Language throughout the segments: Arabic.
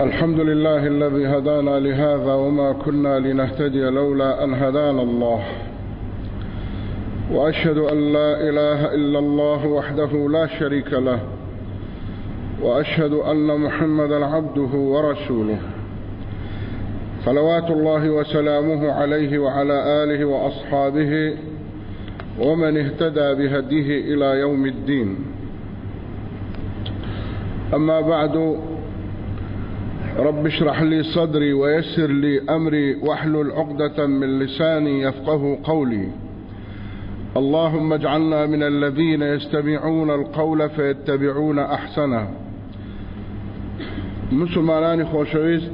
الحمد لله الذي هدانا لهذا وما كنا لنهتدي لولا أن هدانا الله. وأشهد أن لا إله إلا الله وحده لا شريك له. وأشهد أن محمدا عبده ورسوله. صلوات الله وسلامه عليه وعلى آله وأصحابه ومن اهتدى بهديه إلى يوم الدين. أما بعد رب اشرح لي صدري ويسر لي أمري واحلل عقدة من لساني يفقه قولي. اللهم اجعلنا من الذين يستمعون القول فيتبعون أحسنه. مسلمانانی خۆشەویست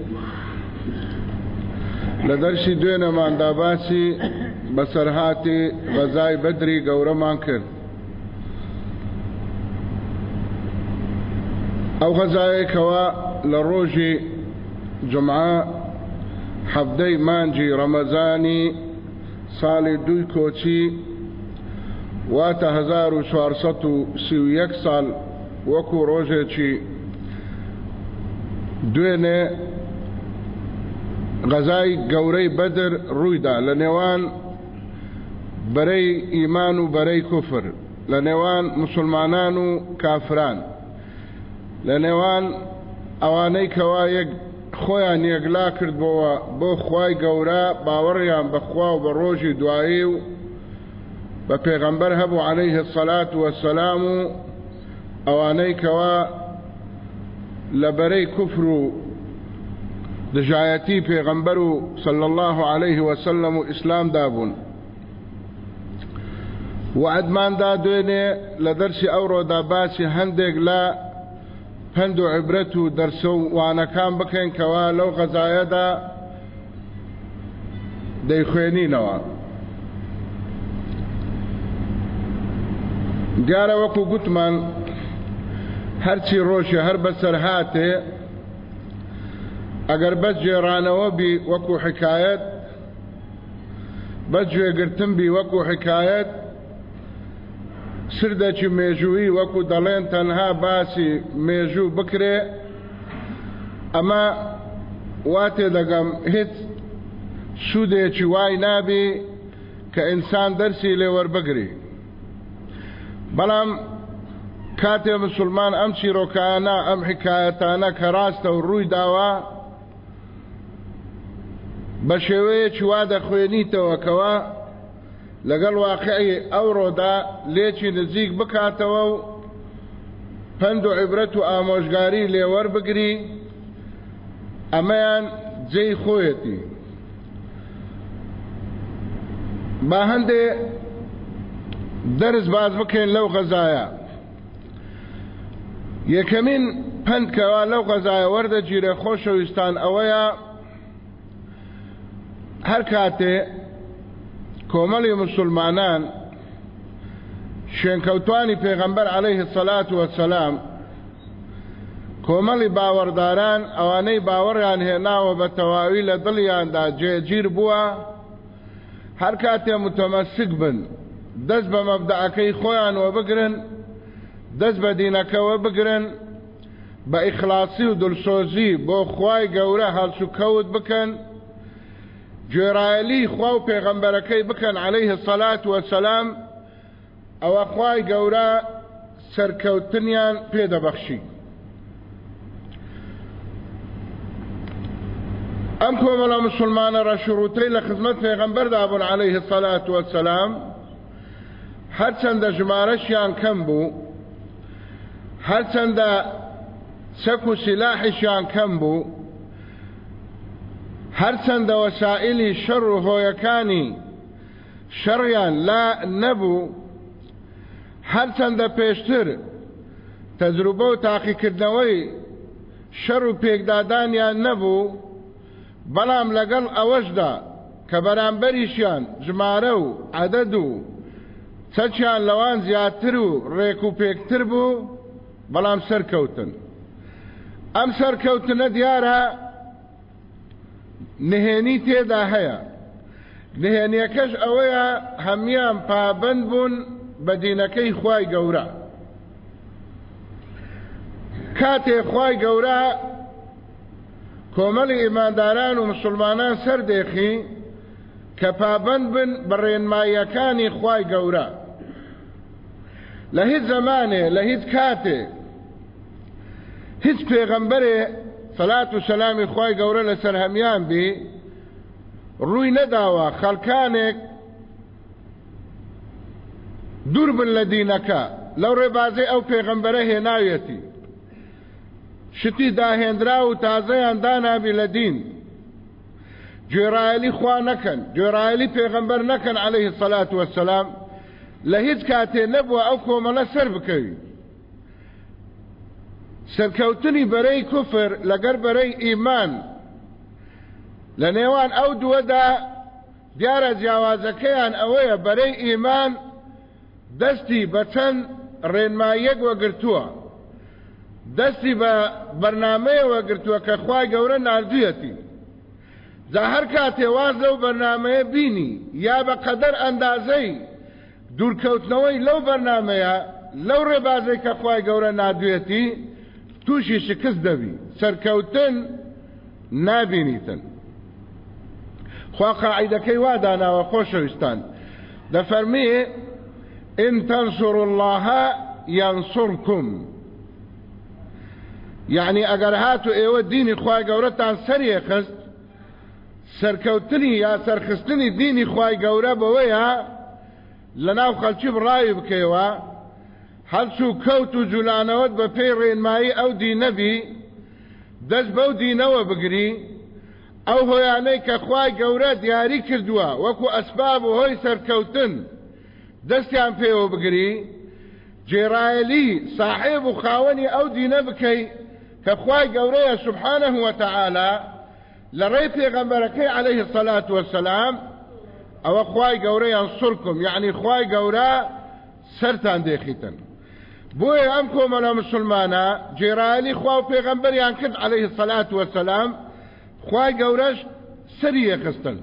لە دەرسی دوێنەماندا باسی بەسەرهاتی غەزای بەدری گەورەمان کرد. ئەو غەزایەکەوە لە ڕۆژی جمعە حەفدەی مانجی ڕەمەزانی ساڵی دوی کۆچی واتە 1431 ساڵ وەکو ڕۆژێکی دوێنێ غەزای گەورەی بەدر ڕوویدا لە نێوان بەرەی ئیمان و بەرەی کوفر لە مسلمانان و کافران لە نێوان ئەوانەی کەوا یەک خۆیان یەکلا کردبەوە بۆ خوای گەورە باوەڕیان بەخوا و بە ڕۆژی دوایی و بە پێغەمبەر هەبوو عليه الصلاة والسلام و ئەوانەی کەوا لەبەرەی کوفر و دژایەتی پێغەمبەر و صلى الله عليه وسلم و ئیسلام دابوون وعدماندا دوێنێ لە دەرسی ئەوڕۆدا باسی هەندێک لە پند و عبرەت و دەرسە و وانەکان بکەین کەوا لەو غەزایەدا دەیخوێنینەوە. دیارە وەکو گوتمان هەرچی ڕۆژە هەر بەسەر هاتێ ئەگەر بەس جێرانەوە بی وەکو حکایەت بەس گوێگرتن بی وەکو حکایەت سردێکی مێژووی وەکو دەڵێن تەنها باسی مێژوو بکرێ ئەمە واتێ دەگەم هیچ سوودێکی وای نابی کە ئینسان دەرسی لێ وەربگری بەڵام کاتێ مسلمان ئەم چیرۆکانە ئەم حکایەتانە کە ڕاستە و ڕووی داوە بە شێوەیەکی وا دەخوێنیتەوە کەوە لەگەڵ واقعی ئەوڕۆدا لێکی نزیک بکاتەوە و پند و عیبرەت و ئامۆژگاری لێوەربگری ئەمەیان جێی خۆیەتی. با هەندێ دەرز باز بکەین لەو غەزایە. یەکەمین پندکەوە لەو غەزایە وەردە گیرە خۆشەویستان ئەوەیە هەر کاتێ کۆمەڵی مسلمانان شوێنکەوتانی پێغەمبەر عليه الصلاة والسلام کۆمەڵی باوەڕداران ئەوانەی باوەڕیان هێناوە بە تەواوی لە دڵیاندا جێگیر بووە هەر کاتێ متەمەسک بن دەست بە مەبدەعەکەی خۆیانەوە بگرن دەست بە دینەکەوە بگرن بە ئیخلاسی و دڵسۆزی بۆ خوای گەورە هەڵسوکەوت بکەن. گوێرایەلی خوا و پێغەمبەرەکەی بکەن عليه الصلاة والسلام ئەوە خوای گەورە سەرکەوتنیان پێدەبەخشی. ئەم کۆمەڵە مسلمانە ڕەشوڕوتەی لە خزمەت پێغەمبەردا بوون عليه الصلاة والسلام هەرچەندە ژمارەشیان کەم بوو هەرچەندە چەک و سیلاحیشیان کەم بوو هەرچەندە وەسائلی شەڕ و هۆیەکانی شەڕیان لا نەبوو هەرچەندە پێشتر تەجروبە و تاقیکردنەوەی شەڕ و پێکدادانیان نەبوو بەڵام لەگەڵ ئەوەشدا کە بەرامبەریشیان ژمارە و عەدەد و چەچیان لەوان زیاتر و ڕێک و پێکتر بوو بەڵام سەرکەوتن. ئەم سەرکەوتنە دیارە نهێنی تێدا هەیە. نهێنیەکەش ئەوەیە هەمیان پابند بوون بە دینەکەی خوای گەورە. کاتێ خوای گەورە کۆمەڵی ئیمانداران و مسلمانان سەردێخی کە پابند بن بەڕێنماییەکانی خوای گەورە. لە هیچ زمانێ لە هیچ کاتێ هیچ پێغەمبەرێ سەلات و سەلامی خوای گەورە لەسەر هەمیان بی. ڕووی نەداوە خەڵکانێک دوور بن لە دینەکە لەو ڕێبازەی ئەو پێغەمبەرە هێناوێتی شتی داهێنرا و تازەیان دانابی لە دین گوێڕایەلی خوا نەکەن گوێڕایەلی پێغەمبەر نەکەن عليه سەلات وەسەلام لە هیچ کاتێ نەبووە ئەو کۆمەڵە سەر بکەوی سەرکەوتنی بەرەی کوفر لەگەر بەرەی ئیمان. لە نێوان ئەو دووەدا دیارە جیاوازەکەیان ئەوەیە بەرەی ئیمان دەستی بە چەند ڕێنمایەک وەگرتووە. دەستی بە بەرنمەیەوە گرتووە کە خی گەورە نردویەتی جا هەر کاتێواز لەو بەرنمەیە بینی یا بە قەدەر ئەندازەی دوورکەوتنەوەی لەو بەرنمەیە لەو ڕێبازەی کە خی گەورە نادوێتی تووشی شکست دەبی سەرکەوتن نابینیتن خوا قاعدەکەی واداناوە خۆشەویستان دەفەرمی إن تنصروا الله ينصركم. يعني ئەگەر هاتو ئێوە دینی خی گەورەتان سەریە خست. سەرکەوتنی یا سەرخستنی دینی خی گەورە بەوەیە لە ناو خەلکی بڕاوی بکەوە هەڵچوو کەوت و جوولانەوەت بە پێی ڕێنمایی ئەو دینەبی دەست بەو دینەوە بگری ئەو هۆیانەی کە خوای گەورە دیاری کردووە وەکو ئەسباب و هۆی سەرکەوتن دەستیان پێوە بگری جێرایەلی ساحێب و خاوەنی ئەو دینە بکەی کە خوای گەورەیە سبحانه وتعالى لە ڕێی پێغەمبەرەکەی عليه الصلاة والسلام ئەوە خوای گەورە یانسرکم یعنی خوای گەورە سەرتان دێخیتن. بۆیە ئەم کۆمەلە مسلمانە جێرایەلی خوا و پێغەمبەریان کرد عليه الصلاة والسلام خوای گەورەش سەری یەخستن.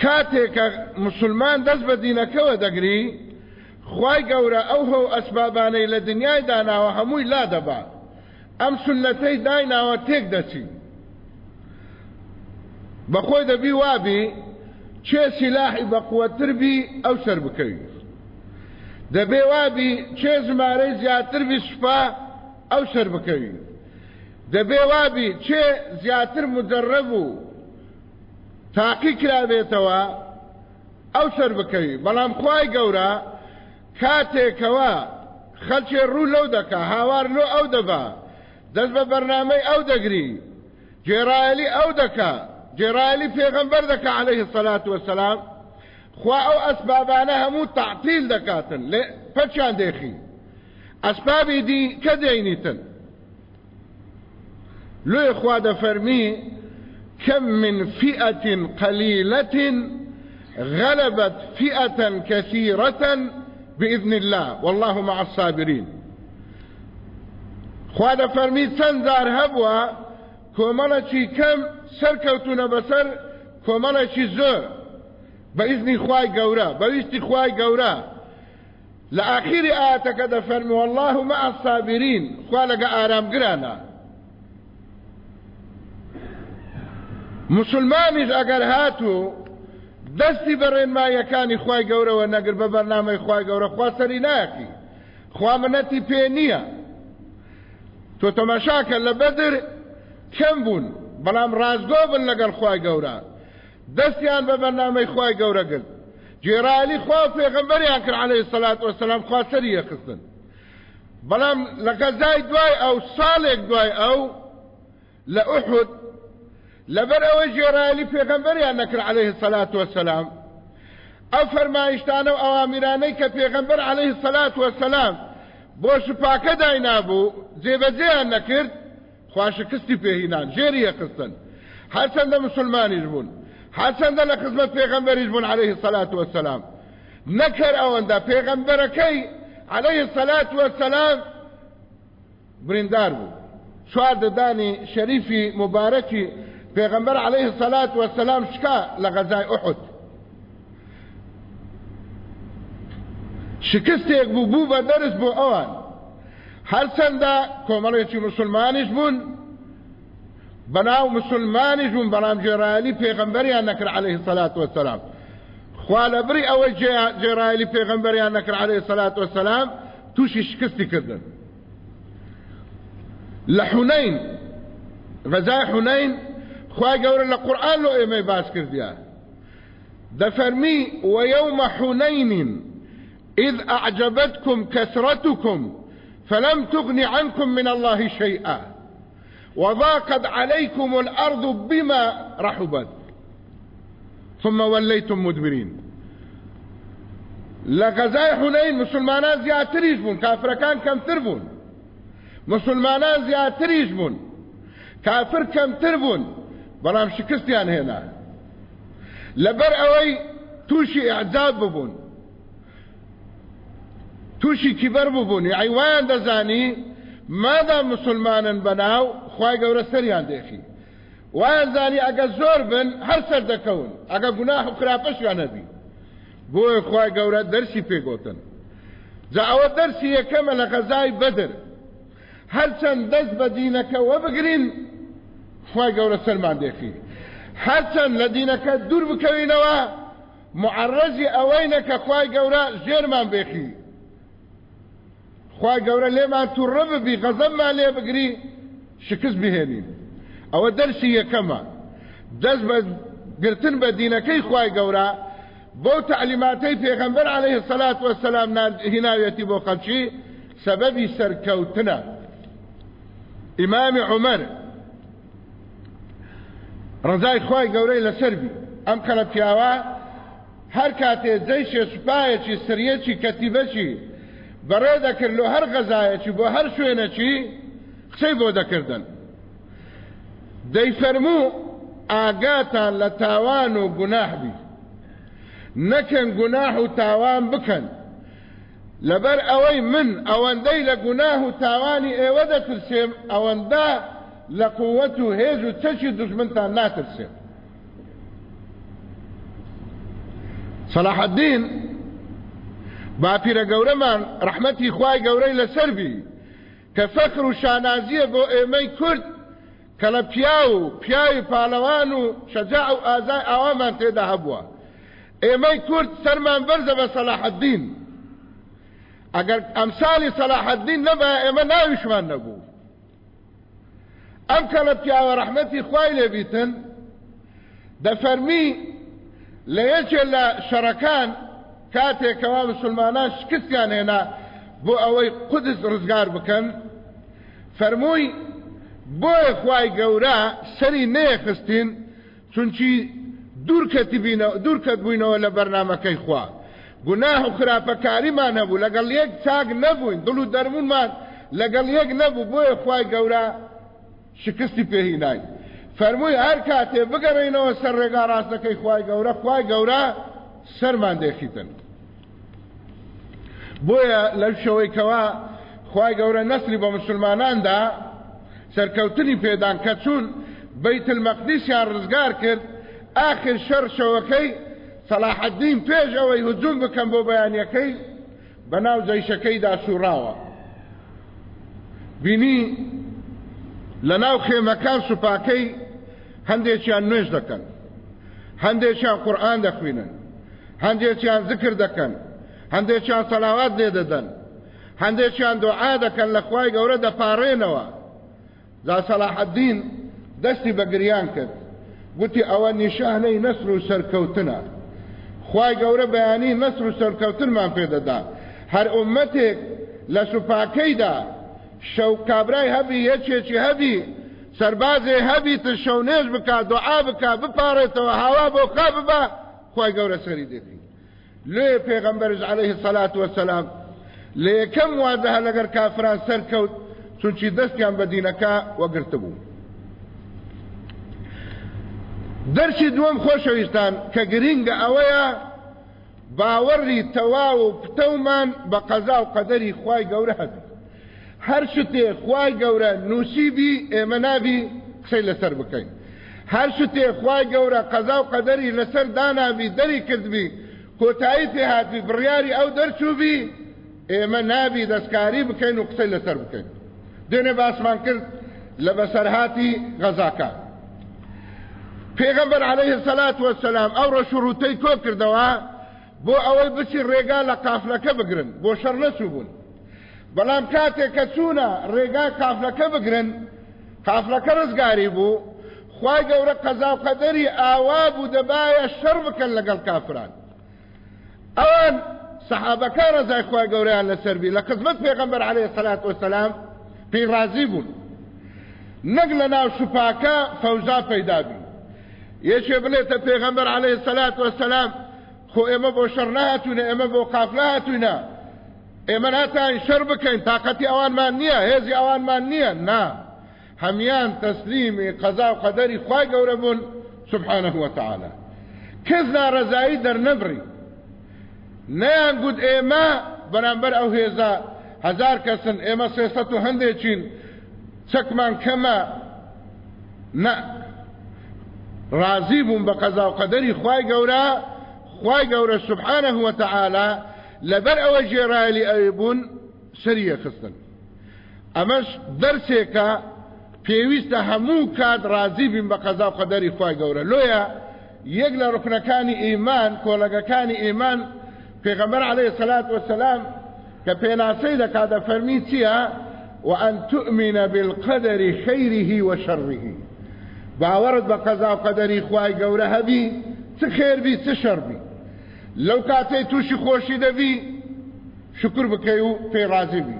کاتێک کە مسلمان دەست بە دینەکەوە دەگری خی گەورە ئەو هەو ئەسبابانەی لە دنیای داناوە هەمووی لا دەبات ئەم سنەتەی دایناوە تێک دەچی. بەخۆی دەبی وابی چێ سیلاحی بەقوەتر بی ئەو سەر بکەوی؟ دەبێ وابی چێ ژمارەی زیاتر بی سوپا ئەو سەر بکەوی. دەبێ وابی چێ زیاتر مجرڕب و تاقی کرابێتەوە ئەو سەر بکەوی. بەڵام خوای گەورە کاتێکەوە خەلچێ ڕوو لەو دەکا هاوار لۆ ئەو دەبا. دەست بە بەرنامەی ئەو دەگری جێرایلی ئەو دەکا جێرایلی پێغەمبەر دەکا عليه الصلاة والسلام خوا ئەو ئەسبابانە هەموو تعتیل دەکاتن لێ پەچیان دێخی ئەسبابی دی کە دێنیتن لۆی خوا دەفەرمی كم من فئة قليلة غلبت فئة كثيرة بإذن الله. والله مع الصابرين خواد فرمي تنزار هبوا كومالتي كم سركوتنا بسر كومالتي زور بإذن خواي قورا بإذن خواي قورا لآخر آتك دفرمي والله مع الصابرين خوالك آرام قرانا مسلمانیش ئەگەر هاتوو دەستی بەڕێنمایەکانی خی گەورەوە نەگر بە بەرنامەی خی گەورە خوا سەری ناکی خوا منەتی پێ نییە. تۆ تەماشاکە لە بەدر کەم بوون بەڵام ڕازگۆ بن لەگەڵ خی گەورە. دەستیان بە بەرنامەی خی گەورە گرت. جێرالی خوا پێغمبەریان کرد عليه سەلات وسلام خوا سەری یەخستن. بەڵام لە گەزای دوای ئەو ساڵێک دوای ئەو لە ئوحود لەبەر ئەوە جێرایلی پێغەمبەریان نەکرد عليه الصلاة والسلام ئەو فەرمایشتانە و ئەوامیرانەی کە پێغەمبەر عليه الصلاة والسلام بۆ شپاکە داینابوو جێبەجێیان نەکرد خواشکستی پێهینان ژێری یەقستن هەرچەندە مسلمانیش بوون. هەرچەندە لە خزمەت پێغەمبەریش بوون عليه الصلاة والسلام. نەکەر ئەوەندە پێغەمبەرەکەی عليه الصلاة والسلام بریندار بوو چوار دەدانی شەریفی مبارەکی پیغمبر عليه الصلاة والسلام شکا لغزای احد. شکستێک بوو بوو بە دەرس بۆ ئەوان هەرچەندە کۆمەڵێکی مسلمانیش بوون بناو مسلمانی جون بەڵام جێرایلی پێغەمبەریان نەکرد عليه الصلاة والسلام خوا لە بری ئەوەی جێرایلی پێغەمبەریان نەکرد عليه الصلاة والسلام تووشی شکستی کردن. لە حونین غەزای حونین خوای گەورە لە قورآن لۆ ئێمەی باس کردیان دفرمي ويوم حنين إذ أعجبتكم كثرتكم فلم تغن عنكم من الله شيئا. وضاقت عليكم الأرض بما رحبت. ثم وليتم مدبرين. لغزاي حنين مسلمانان زياتريش بون كافر كان كم تربون مسلمانان زياتريش بون. كافر كم تربون بلام شكستيان هنا. لبر اوي توشي اعزاب ببون. توشي كبر ببون. يعني وين دزاني؟ ماذا مسلمانا خی گەورە سەریان دێخی. وایە زانی ئەگە زۆر بن هەر سەر دەکەون. ئەگە گوناح و خراپەشیان نەبی. بۆیە خی گەورە دەرسی پێگوتن. جا ئەوە دەرسی یەکەمە لە غەزای بەدر. هەرچەند دەست بە دینەکەوە بگرین خی گەورە سەرمان دێخی. هەرچەند لە دینەکە دوور بکەوینەوە معڕەزی ئەوەی نەکە خی گەورە ژێرمان بێخی. خی گەورە لێمان تووڕە ببی غەزەممان لێ بگری شکست بهێنین. ئەوە دەرسی یەکەمە. دەست بە گرتن بە دینەکەی خوای گەورە بۆ تعلیماتەی پێغەمبەر عليه الصلاة والسلام هیناوێتی بۆ خەلکی سەبەبی سەرکەوتنە. ئیمامی عمەر ڕزای خی گەورەی لەسەربی ئەم کەلە پیاوە هەر کاتێ جەیشێ سوپایەکی سریەکی کەتیبەکی بەڕێ دەکرد لە هەر غەزایەکی بۆ هەر شوێنەکی قسەی بۆ دەکردن؟ دەیفەرموو ئاگاتان لە تاوان و گوناحبی نەکەن گوناح و تاوان بکەن. لەبەر ئەوەی من ئەوەندەی لە گوناح و تاوانی ئێوە دەترسێم ئەوەندە لقوته و هێز و چەشی دژمنتان ناترسێ صلاح الدین باپیرە گەورەمان ڕحمەتی خوای گەورەی لەسەربی کە فەخر و شانازیە بۆ ئێمەی کورد کە لە پیا و پیاوی پاڵەوان و شەجاع و ئازای ئاوامان تێدا هەبووە. ئێمەی کورد سەرمان بەرزە بە صلاح الدین ئەگەر ئەمسالی صلاح الدین نەبە ئێمە ناویشمان نەبوو. ئەم کە لە پیاوە ڕەحمەتی خوای لێبیتن دەفەرمی لە یەکێ لە شەڕەکان کاتێکەوە مسلمانان شکستیان هێنا بۆ ئەوەی قودس ڕزگار بکەن. فەرمووی بۆیە خوای گەورە سەری نەیەخستین چونچی دوورکەت بووینەوە لە بەرنمەکەی خوا. گوناه و خراپەکاریمان هەبوو لەگەڵ یەک چاک نەبووین دڵ و دەرمونمان لەگەڵ یەک نەبوو بۆیە خوای گەورە شکستی پێهینای. فەرمووی هەر کاتێ بگەڕینەوە سەر ڕێگا ڕاستەکەی خوای گەورە خوای گەورە سەرمان دێخیتن. بۆیە لەو شەوەی خوای گەورە نەسلی بە مسلماناندا سەرکەوتنی پێدان کە چوون بەیت المەقدیسیان ڕزگار کرد آخر شەر شەوەکەی صلاح الدین پێش ئەوەی هجوم بکەم بۆ بەیانیەکەی بەناو جەیشەکەیدا سوڕاوە بینی لە ناو خێمەکان سوپاکەی هەندێکیان نوێژ دەکەن هەندێکیان قورآن دەخوێنن هەندێکیان ذکر دەکەن هەندێکیان سەلاوات لێ دەدەن. هەندێکیان دوعا دەکەن لە خوای گەورە دەپارڕێنەوە. دا سەلاح الدین دەستی بە گریان کرد. گوتی ئەوە نیشانەی نەسر و سەرکەوتنە. خوای گەورە بەیانی نەسر و سەرکەوتنمان پێدەدا هەر ئومەتێک لە سوپاکەیدا شەو کابرای هەبی یەکێکی هەبی سەربازێ هەبی تر شەونێژ بک دوعا بک بپارێتەوە هاوا بۆ قا ببە خی گەورە سەری دێتی. لێ پێغەمبەرز عليه سەلات وسلام لە یەکەم وادەها لەگەر کافران سەرکەوت چونچی دەستیان بە دینەکە وەگرتە بوو دەرسی دووەم خۆشەویستان کە گرینگە ئەوەیە باوەڕی تەواو و پتەومان بە قەزا و قەدەری خی گەورە هەبی هەر شتێ خوای گەورە نووسیبی ئێمە نابی قسەی لەسەر بکەین. هەر شتێ خوای گەورە قەزا و قەدەری لەسەر دانابی دەری کردبی کۆتایی پێ هاتبی بڕیاری ئەو دەرچووبی ئێمە نابی دەستکاری بکەین و قسەی لەسەر بکەین. دوێنێ باسمان کرد لە بەسەرهاتی غەزاکە. پێغەمبەر عليه الصلاة والسلام ئەو ڕەشوڕوتەی کۆ کردەوە بۆ ئەوەی بچی ڕێگا لە قافلەکە بگرن بۆ شەڕ نەچوو بوون. بەڵام کاتێک کە چوونە ڕێگا کافلەکە بگرن کافلەکە ڕزگاری بوو خی گەورە قەزا و قەدەری ئاوا بوو دەبایە شەڕ بکەن لەگەڵ کافران. ئەوان سەحابەکان ڕزای خی گەوریان لەسەربی لە خزمەت پێغەمبەر عليه وسلام پێی ڕازی بوون. نەک لە ناو شوپاکە فەوزا پەیدابی یەکێ بڵێتە پێغەمبەر عليه سەلات وسلام خۆ ئێمە بۆ شەڕ نهاتوونە ئێمە بۆ قافلا هاتوونە ئێمە ناتان شەر بکەین تااقەتی ئەوانمان نییە هێزی ئەوانمان نییە. نا. هەمان تەسلیمی قەزا و قەدەری خوای گەورە سبحانه وتعالى کەس ناڕەزایی دەرنەبڕی. نەیان گوت ئێمە بەرامبەر ئەو هێزا. هزار کەسن ئێمە سێسەد و هەندێکین. چەکمان کەمە. نە. ڕازی بوون بە قەزا و قەدەری خوای گەورە. خوای گەورە سبحانه وتعالى لەبەر ئەوە ژێرایلی ئەوێ بوون سەریە خستن. ئەمەش دەرسێکە پێویستە هەموو کات ڕازی بین بە قەزا و قەدەری خوای گەورە. لۆیە یەک لە ڕکنەکانی ئیمان کۆلەگەکانی ئیمان پێغەمبەر عليه الصلاة والسلام کە پێناسەی دەکاتە فەرمی چییە وأن تؤمن بالقدر خيره وشره باورت بە قەزا و قەدەری خوای گەورە هەبی چ خێر بی چ شەڕ بی. لەو کاتەی تووشی خۆشی دەبی شکر بکەی و پێی ڕازی بی.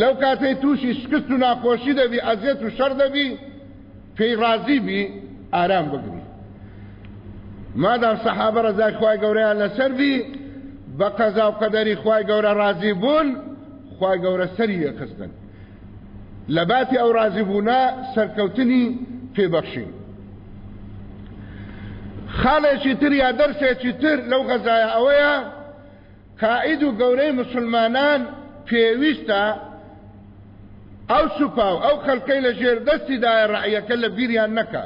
لەو کاتەی تووشی شکست و ناخۆشی دەبی ئەزیێت و شەر دەبی پێی ڕازی بی ئارام بگری. مادام سەحابە ڕزای خوای گەورەیان لەسەر بی بە قەزا و قەدەری خوای گەورە ڕازی بوون خوای گەورە سەری یەخستن. لە باتی ئەو ڕازی بوونا سەرکەوتنی پێبەخشین. خاڵێکی تر یا دەرسێکی تر لەو غەزایە ئەوەیە قائید و گەورەی مسلمانان پێویستە ئەو سوپا و ئەو خەلکەی لە ژێر دەستیدایە ڕعیەکە لە بیریان نەکە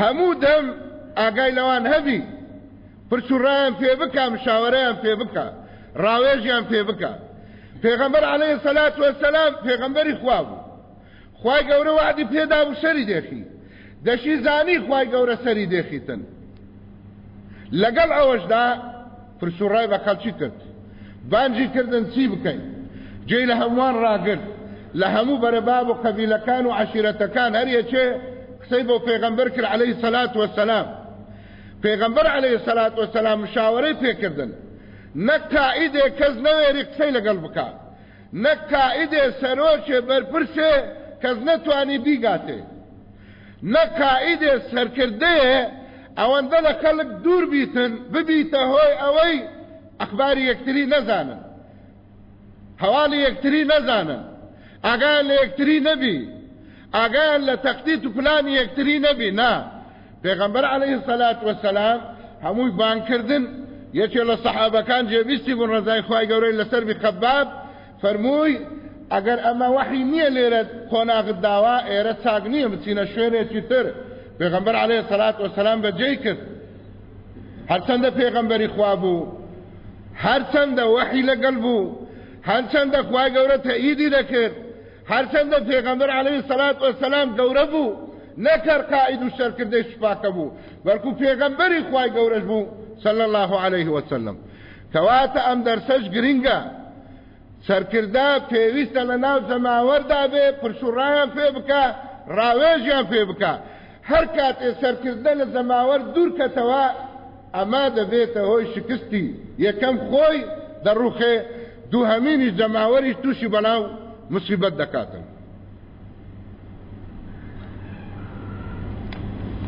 هەموو دەم ئاگای لەوان هەبی. پرسوڕیان پێ بکە مشاوەرەیان پێ بکە ڕاوێژیان پێ بکە. پێغەمبەر عليه سەلات وەسەلام پێغەمبەری خوا بوو. خوای گەورە وعدی پێدا بوو سەری دێخی. دەشی زانی خوای گەورە سەری دێخیتن. لەگەڵ ئەوەشدا پرسوڕای بە خەڵکی کرد. بانجی کردن چی بکەین؟ جێ لە هەمووان ڕاگرت. لە هەموو بەرەباب و قەبیلەکان و عشیرەتەکان هەر یەکێ قسەی بۆ پێغەمبەر کرد عليه سەلات وەسەلام. پێغەمبەر عليه سەلات وەسەلام مشاوەرەی پێکردن. نەک کائیدێ کەس نەوێری قسەی لەگەڵ بکات نەک کائیدێ سەرۆکێ بەرپرسێ کەس نەتوانی بیگاتێ. نەک کائیدێ سەرکردەیە ئەوەندە لە خەڵک دوور بیتن ببیتە هۆی ئەوەی ئەخباری یەکتری نەزانن. هەواڵی یەکتری نەزانن. ئاگایان لە یەکتری نەبی. ئاگایان لە تەختیت و پلانی یەکتری نەبی نا. پێغەمبەر عەلەیهی سەلات وەسەلام هەمووی بانکردن یەکێ لە سەحابەکان جێبیستی بوون ڕزای خوای گەورەی لەسەر بی خەباب فەرمووی ئەگەر ئەمە وحی نییە لێرە خۆناغت داوا ئێرە چاک نییە بچینە شوێنێکی تر. پێغەمبەر عەلەیهی سەلات وەسەلام بەجێی کرد. هەرچەندە پێغەمبەری خوا بوو هەرچەندە وحی لەگەڵ بوو هەرچەندە خوای گەورە تەئیدی دەکرد هەرچەندە پێغەمبەر عەلەیهی سەلات وەسەلام گەورە بوو نەکەر قائد و شەرکردەی شپاکە بوو بەڵکو پێغەمبەری خوای گەورەش بوو صلى الله عليه وسلم. کەواتە ئەم دەرسەش گرینگە سەرکردا پێویستە لە ناو زەماوەردا بێ پرسوڕایان پێ بکە ڕاوێژیان پێ بکە. هەر کاتێ سەرکردە لە زەماوەەر دوورکەتەوە ئەما دەبێتە هۆی شکستی. یەکەم خۆی دەڕوخێ دوو هەمینی زەماوەری تووشی بەناو مصیبەت دەکاتن.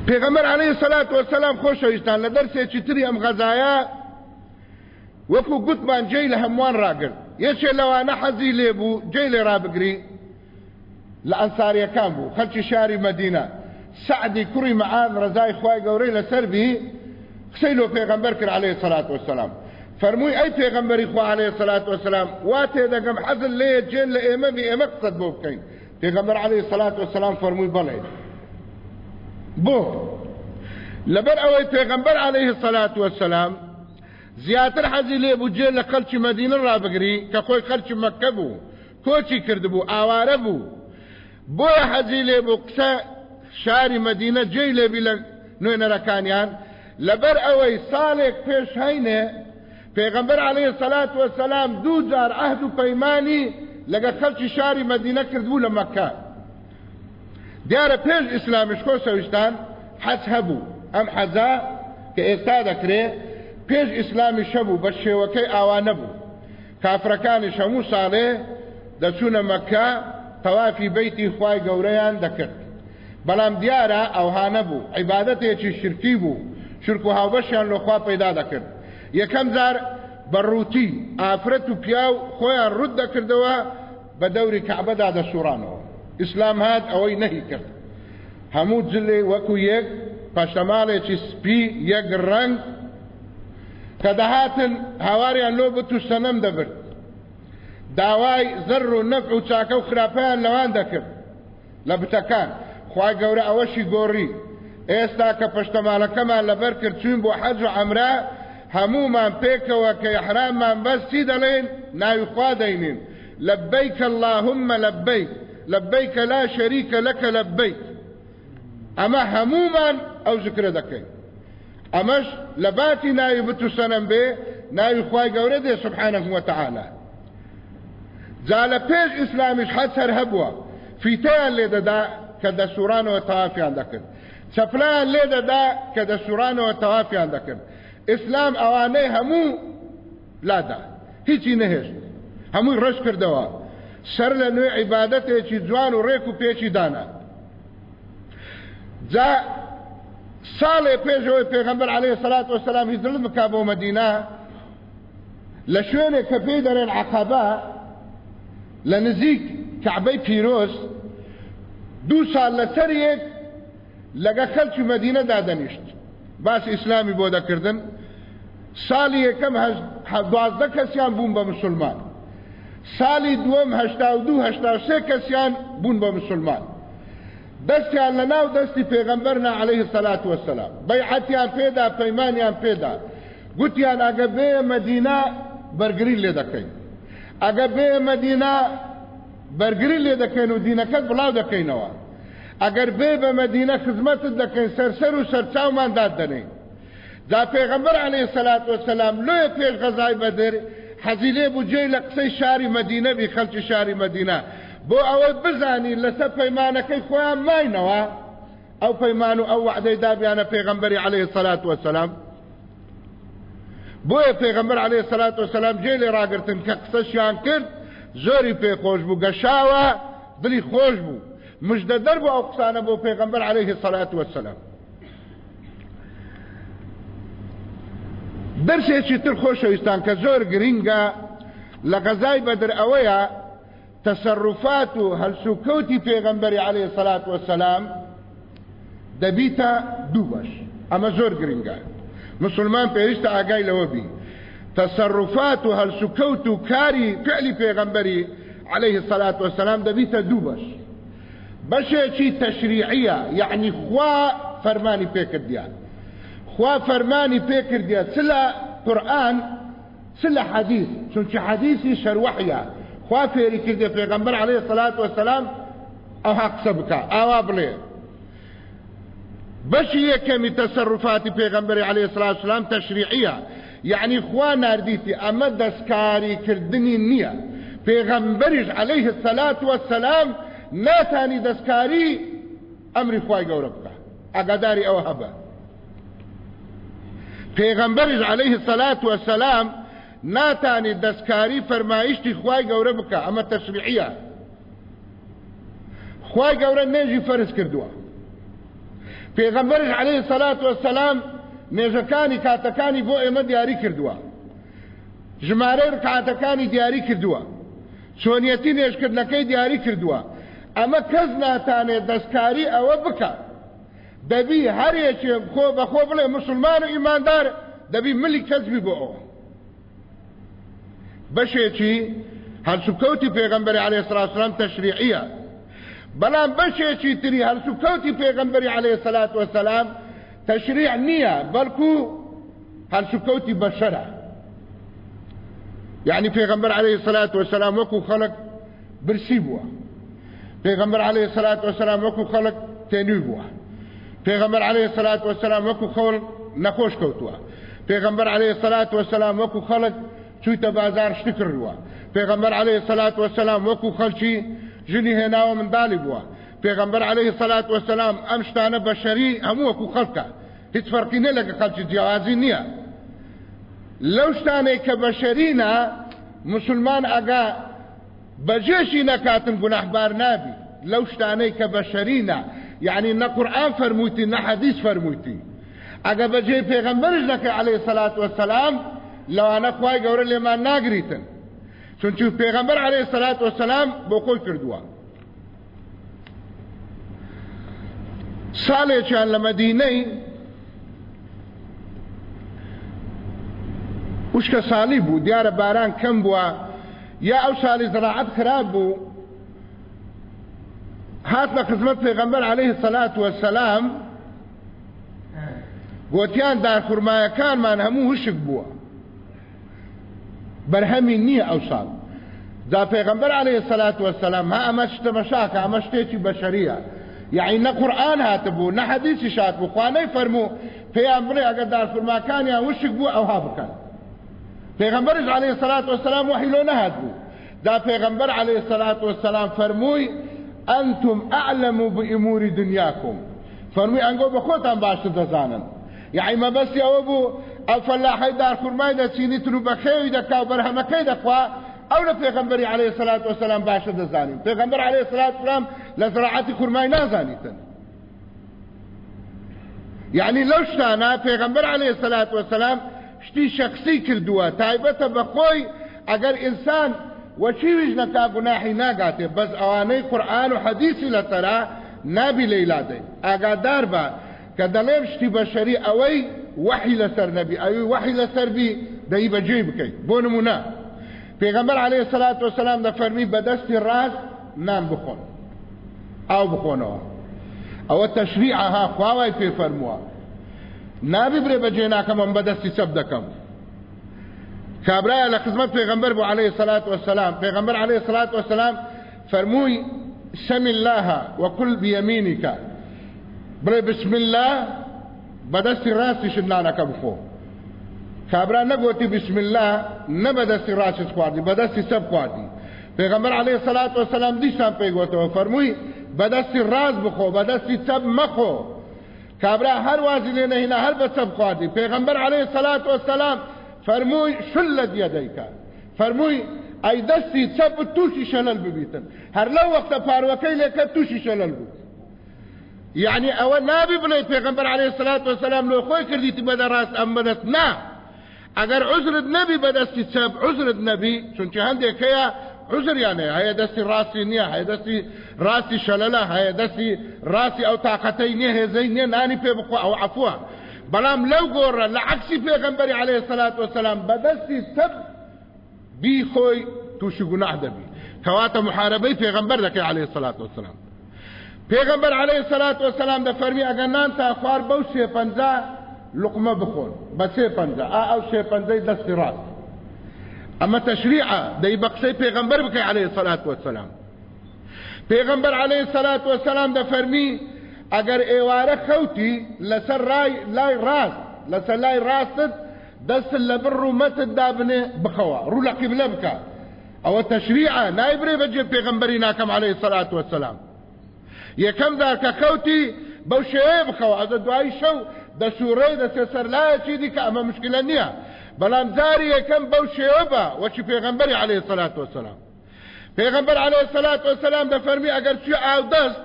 پێغەمبەر عەلەیهی سەلات وەسەلام خۆشەویستان لە دەرسێکی تری ئەم غەزایە؟ وەکو گوتمان جێی لە هەمووان ڕاگرت یەکێ لەوانە حەزی لێ بوو جێی لێ ڕابگری لە ئەنساریەکان بوو. خەلکی شاری مەدینە. سعدی کوڕی مەعاد ڕزای خوای گەورەی لەسەر بی قسەی لۆ پێغەمبەر کرد عەلەیهی سەلات وەسەلام فەرمووی ئەی پێغەمبەری خوا عەلەیهی سەلات وەسەلام وا تێدەگەم حەزت لێ جێن لە ئێمە بی ئێمە قسەت بۆ بکەین. پێغەمبەر عەلەیهی سەلات وەسەلام فەرمووی بەڵێ بۆ. لەبەر ئەوەی پێغەمبەر عەلەیهی سەلات وەسەلام زیاتر حەزی لێ بوو جێ لە خەلکی مەدینە ڕابگری کە خۆی خەلکی مەکە بوو کۆچی کردبوو ئاوارە بوو. بۆیە حەزی لێ بۆ قسە شاری مدینە جێی لێبی لە نوێنەرەکانیان لەبەر ئەوەی ساڵێک پێش هەینێ پێغەمبەر عليه سەلات وەسەلام دوو جار ئەهد و پەیمانی لەگە خەڵکی شاری مدینە کردبوو لە مەکە. دیارە پێش ئیسلامیش خۆ سەویستان حەز هەبوو. ئەم حەزا کە ئێستا دەکرێ پێش ئیسلامی شەبوو بە شێوەکەی ئاوانە بوو کافرەکانی هەموو ساڵێ دەچوونە مەکە تەوافی بەیتی خوای گەورەیان دەکرد. بەڵام دیارە ئەوهانە بوو عیبادەتێکی شرکی بوو. شرک و هاوبەشیان لەخوا پەیدا دەکرد. یەکەم جار بەڕووتی ئافرەت و پیاو خۆیان ڕوت دەکردەوە بە دەوری کەعبەدا دەسوڕانەوە. ئیسلام هات ئەوەی نەهی کرد. هەموو جلێ وەکو یەک پەشەماڵێکی سپی یەک ڕنگ کە دەهاتن هاواریان لۆ بت و سەنەم دەبرد. داوای زەر و نەف و چاکە و خراپەیان لەوان دەکرد. لە بتەکان. خی گەورە ئەوەشی گۆڕی. ئێستا کە پشتەماڵەکەمان لەبەر کرد چوین بۆ حەج و ئەمرا هەمومان پێکەوە کە حراممان بەستی دەڵێن؟ ناویخوا دەینین. لبيك اللهم لبيك لبيك لا شريك لك لبيك. أما هموما أو ذكر دكين أمش لباتي بتو سنم بي ناوي خواي قورده سبحانه وتعالى. زال بيش اسلامش حسر هبوا. في تيان لدى کە دەسوورانەوە تەوافیان دەکرد چەپلان لێ دەدا کە دەسوورانەوە تەوافیان دەکرد ئیسلام ئەوانەی هەموو لادا. هیچی نەهێشت هەمووی ڕش کردەوە سەر لە نوێ عیبادەتێکی جوان و ڕێک و پێچی دانا. جا ساڵێ پێشەوەی پێغەمبەر عليه سلات وسلام هیزل بکا بۆ مدینە لە شوێنێک کە پێی دەرێن عقابە لە نزیک کعبەی پیرۆست دوو ساڵ لەسەر یەک لەگە خەلکی مدینە دادەنیشت. باسی ئیسلامی بۆ دەکردن. ساڵی یەکەم دوازدە کەسیان بوون بە مسلمان. ساڵی دووەم سێ کەسیان بوون بە مسلمان. دەستیان لە ناو دەستی پێغەمبەرنا عليه سەلات وەسەلام بەیعەتیان پێدا پەیمانیان پێدا گوتیان ئەگە بێ مەدینا بەرگری لێ دەکەین ئەگە بێ مەدینا بەرگری لێ دەکەین و دینەکەت بڵاو دەکەینەوە ئەگەر بێ بە مەدینە خزمەتت دەکەین سەرسەر و سەرچاومان داد دەنین دا پێغەمبەر عليه سەلات وەسەلام لۆیە پێش غەزای بەدر حەزی لێ بوو جێی لە قسەی شاری مەدینە بی خەڵکی شاری مەدینە. بۆ ئەوەی بزانی لەسەر پەیمانەکەی خۆیان ماینەوە ئەو پەیمان و ئەو وعدەی دابیانە پێغەمبەری عليه سەلات وەسەلام بۆیە پێغەمبەر عليه سەلات وەسەلام جێ لێ ڕاگرتن کە قسەشیان کرد زۆری پێخۆش بوو گەشاوە دڵی خۆش بوو. مژدە دەر بۆ ئەو قسانە بۆ پێغەمبەر عليه سەلات وەسەلام دەرسێکی تر خۆشەویستان کە زۆر گرینگە لە غەزای بەدر ئەوەیە تەسەڕفات و هەلسوکەوتی پێغەمبەری عليه سەلات وەسەلام دەبیتە دوو بەش ئەمە زۆر گرنگە مسلمان پێویستە ئاگای لەوە بی. تصرفات و هەلسوکەوت و کاری فعلی پێغەمبەری عليه الصلاة والسلام دەبیتە دوو بەش بەشێکی تەشریعیە یعنی خوا فەرمانی پێکردیان. خوا فەرمانی پێکردیە چ لە قورآن چ لە حەدیث چونکە حەدیثی شەروەحیە. خوا فێری کردێ پێغەمبەر عليه الصلاة والسلام ئەوها قسە بکە ئاوا بڵێ. بەشی یەکەمی تەسەڕفاتی پێغەمبەری عليه الصلاة والسلام تەشریعیە. یعنی خوا نردیتی ئەمە دەستکاری کردنی نییە. پێغەمبەریش عليه الصلاة والسلام ناتانی دەستکاری ئەمری خوای گەورە بکە. ئەگاداری ئەوە هەبە پێغەمبەریش عليه الصلاة والسلام ناتانی دەستکاری فەرمایشتی خوای گەورە بکە ئەمە تەشریعیە. خوای گەورە نێژی فەرز کردووە. پێغەمبەرش عليه الصلاة والسلام نێژەکانی کاتەکانی بۆ ئێمە دیاری کردووە. ژمارەی ڕکاتەکانی دیاری کردووە. چۆنیەتی نێژکردنەکەی دیاری کردووە. ئەمە کەس ناتانێت دەستکاری ئەوە بکە دەبی هەرێکێ خۆ بەخۆ بڵێ مسلمان و ئیماندار دەبی ملی کەسبی بۆ ئەوە بەشێکی هەرسوکەوتی پێغەمبەری عليه الصلاة والسلام تشریعیە بەڵام بەشێکی تری هەرسوکەوتی پێغەمبەری عليه الصلاة والسلام تشريع نية بلكو هالشكوتي بشرة. يعني في غنبر عليه الصلاة والسلام وكو خلق برسيبوا پێغەمبەر عليه سلات وسلام وەکو خەڵک تێنووی بووە پێغەمبەر عليه سلات وسلام وەکو خەڵ نەخۆش کەوتووە. پێغەمبەر عليه سلات وسلام وەکو خەڵک چوویتە بازار شتی کردووە پێغەمبەر عليه سلات وسلام وەکو خەڵکی ژنی هێناوە منداڵی بووە. پێغەمبەر عليه سلات وسلام ئەم شتانە بەشەری هەموو وەکو خەڵکە. هیچ فەرقی نە لەگە خەڵکی جیاوازی نییە. لەو شتانەی کە بەشەرینە مسلمان ئەگا بەجێشی نەکاتن گونەحبار نابی. لەو شتانەی کە بەشەرینە یعنی نە قورآن فەرمووتی نە حەدیث فەرمووتی ئەگە بەجێ پێغەمبەرش نەکە عليه سەلات وەسەلام لەوانە خوای گەورە لێمان ناگریتن. چونچ پێغەمبەر عليه سەلات وەسەلام بۆ خۆی کردووە ساڵێکیان لە مەدینەی وشکە ساڵی بوو دیارە باران کەم بووە یا ئەو ساڵی زراعەت خراپ بوو هات بە خزمەت پێغەمبەر عليه الصلاة والسلام. گوتیان دارخورمایەکانمان هەموو وشک بووە. بەرهەمی نییە ئەو ساڵ. دا پێغەمبەر عليه الصلاة والسلام ها ئەمە شتە بەشاکە ئەمە شتێکی بەشەریە یعنی نە قورآن هاتبوو نە حەدیثی شات بوو خوانەی فەرموو پێیان بڵێ ئەگەر دارخورماکانیان وشک بوو ئەوها بکەن. پێغەمبەرش عليه الصلاة والسلام وحی لۆ نەهات بوو. دا پێغەمبەر عليه الصلاة والسلام فەرمووی أنتم أعلم بأمور دنياكم. فرمي أنقو بخوتان باشتر دزانن يعني ما بس يا أبو أو فلاحي دار خرماي دا سيني تنو بخيوي دا كاو برهمكي دا خوا أو لپیغمبری عليه الصلاة والسلام باشتر دزانن پیغمبر عليه الصلاة والسلام لزراعتي خرماي نازانيتن. يعني لو شتانا پیغمبر عليه الصلاة والسلام شتی شخصی کردووە تایبەتە بەخۆی ئەگەر ئینسان وەچیویش نەکا گوناحی ناگاتێ بەس ئەوانەی قورآن و حەدیثی لەسەرا نابی لەیلادەی ئاگادار بە کە دەڵێم شتی بەشەری ئەوەی وحی لەسەر نەبی ئەوی وحی لەسەر بی دەی بەجێ بکەیت بۆ نمونە پێغەمبەر عليه الصلاة والسلام دەفەرمی بەدەستی ڕاست نان بخۆن ئاو بخۆنەوە ئەوە تەشریعها خواوای پێ فەرمووە نابی برێ بەجێ ناکەمم بەدەستی سەب دەکەم کابرایە لە خزمەت پێغەمبەر بۆ عليه والسلام. پێغەمبەر عليه الصلاة والسلام فەرمووی سم الله وكل بيمينك بڵێ بسم الله بەدەستی ڕاستی شنانەکە بخۆ کابرا نەگوتی بسم الله نە بەدەستی ڕاست خواردی بەدەستی سەب خواردی پێغەمبەر عليه الصلاة والسلام دیشان پێیگوتەوە فەرمووی بەدەستی ڕاست بخۆ بەدەستی سەب مەخۆ کابرا هر وازی لێ نەهینا هەر بە سەب عليه الصلاة والسلام فەرمووی شلت يدك فەرمووی ئەی دەستی چەپ تووشی شەلل ببیتن. هەر لەو وەختە پاروەکەی لێکە تووشی شەلل بوو يعني ئەوە نابی بڵێ پێغەمبەر عليه الصلاة والسلام لۆ خۆی کردیتی بەدە ڕاست ئەم بەدەست نا ئەگەر عزرت نەبی بەدەستی چەپ عزرت نەبی چونکە هەندێک هەیە عزریان هەیە هەیە دەستی ڕاستی نییە هەیە دەستی ڕاستی شەلەلە هەیە دەستی ڕاستی ئەو تااقەتەی نییە هێزەی نییە نانی پێ بخوا ئەو عفووە بەڵام لەو گۆڕە لە عکسی پێغەمبەری عليه سلات وسلام بەدەستی سەب بی خۆی تووشی گوناح دەبی کەواتە محاربەی پێغەمبەر دەکەی عليه سلات وسلام پێغەمبەر عليه سلات وسلام دەفەرمی ئەگەر نان تا خوار بەو سێپەنجا لقمە بخۆن بە سێپەنجا ئا ئەو سێپەنجەی دەستی ڕاست اما تشريعه دي بقسي پیغمبر بكي عليه الصلاة والسلام پیغمبر عليه الصلاة والسلام ده فرمي اگر ایواره خوتی لسر رای لای راست لسر لای راست دست لبر مت دابنه بخوا رو لقبله بکا أو تشريعه نايبري بجي پیغمبري ناكم عليه الصلاة والسلام يكم ذاك خوتي بوشي بخوا. هذا دعاي شو ده سوري ده سسر لا چی دی که اما مشکل نیه. بەڵام جاری یەکەم بەو شێوە بە وەچی پێغمبەری عليه سلات وسلام پێغمبەر عليه سلات وسلام دەفەرمی ئەگەر چی ئاو دەست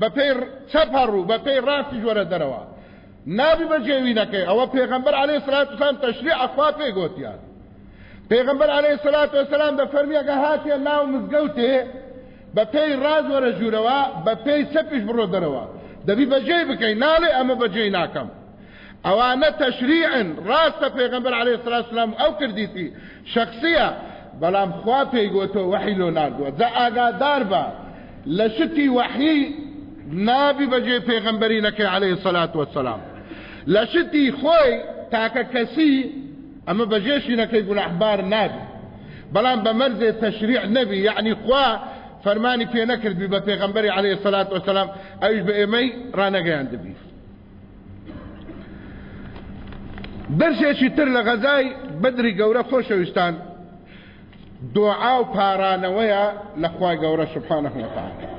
بە پێی چەپ هەڕوو بە پێی ڕاستی جوەرە دەرەوە نابی بەجێوینەکەی ئەوە پێغمبەر عليه سلات وسلام تەشریع ئەخوا پێی گوتیان پێغمبەر عليه سلات وسلام دەفەرمی ئەگە هاتیە ناو مزگەوتێ بە پێی ڕاز وەرە ژوورەوە بە پێی چەپیش بڕۆ دەرەوە دەبی بەجێ بکەی ناڵێ ئەمە بەجێ ناکەم ئەوانە تەشریعن ڕاستە پێغمبەر عليه الصلاة والسلام ئەو کردیتی شخصیە بەڵام خوا پێی وحی لۆ ناردووە جا ئاگادار بە لە شتی وحی نابی بەجێ پێغمبەری نەکەی عليه الصلاة والسلام. لە شتی خۆی تاکە کەسی ئەمە بەجێشی نەکەی گونەحبار نابی بەڵام بە مەرزێ تەشریع نەبی یعنی خوا فەرمانی پێ نەکردبی بە پێغەمبەری عليه سلات وسلام ئەوش بە ئێمەی ڕانەگەیان دەبی دەرسێکی تر لە غەزای بەدری گەورە خۆشەویستان دوعا و پارانەوەیە لە خوای گەورە سبحانه وتعالى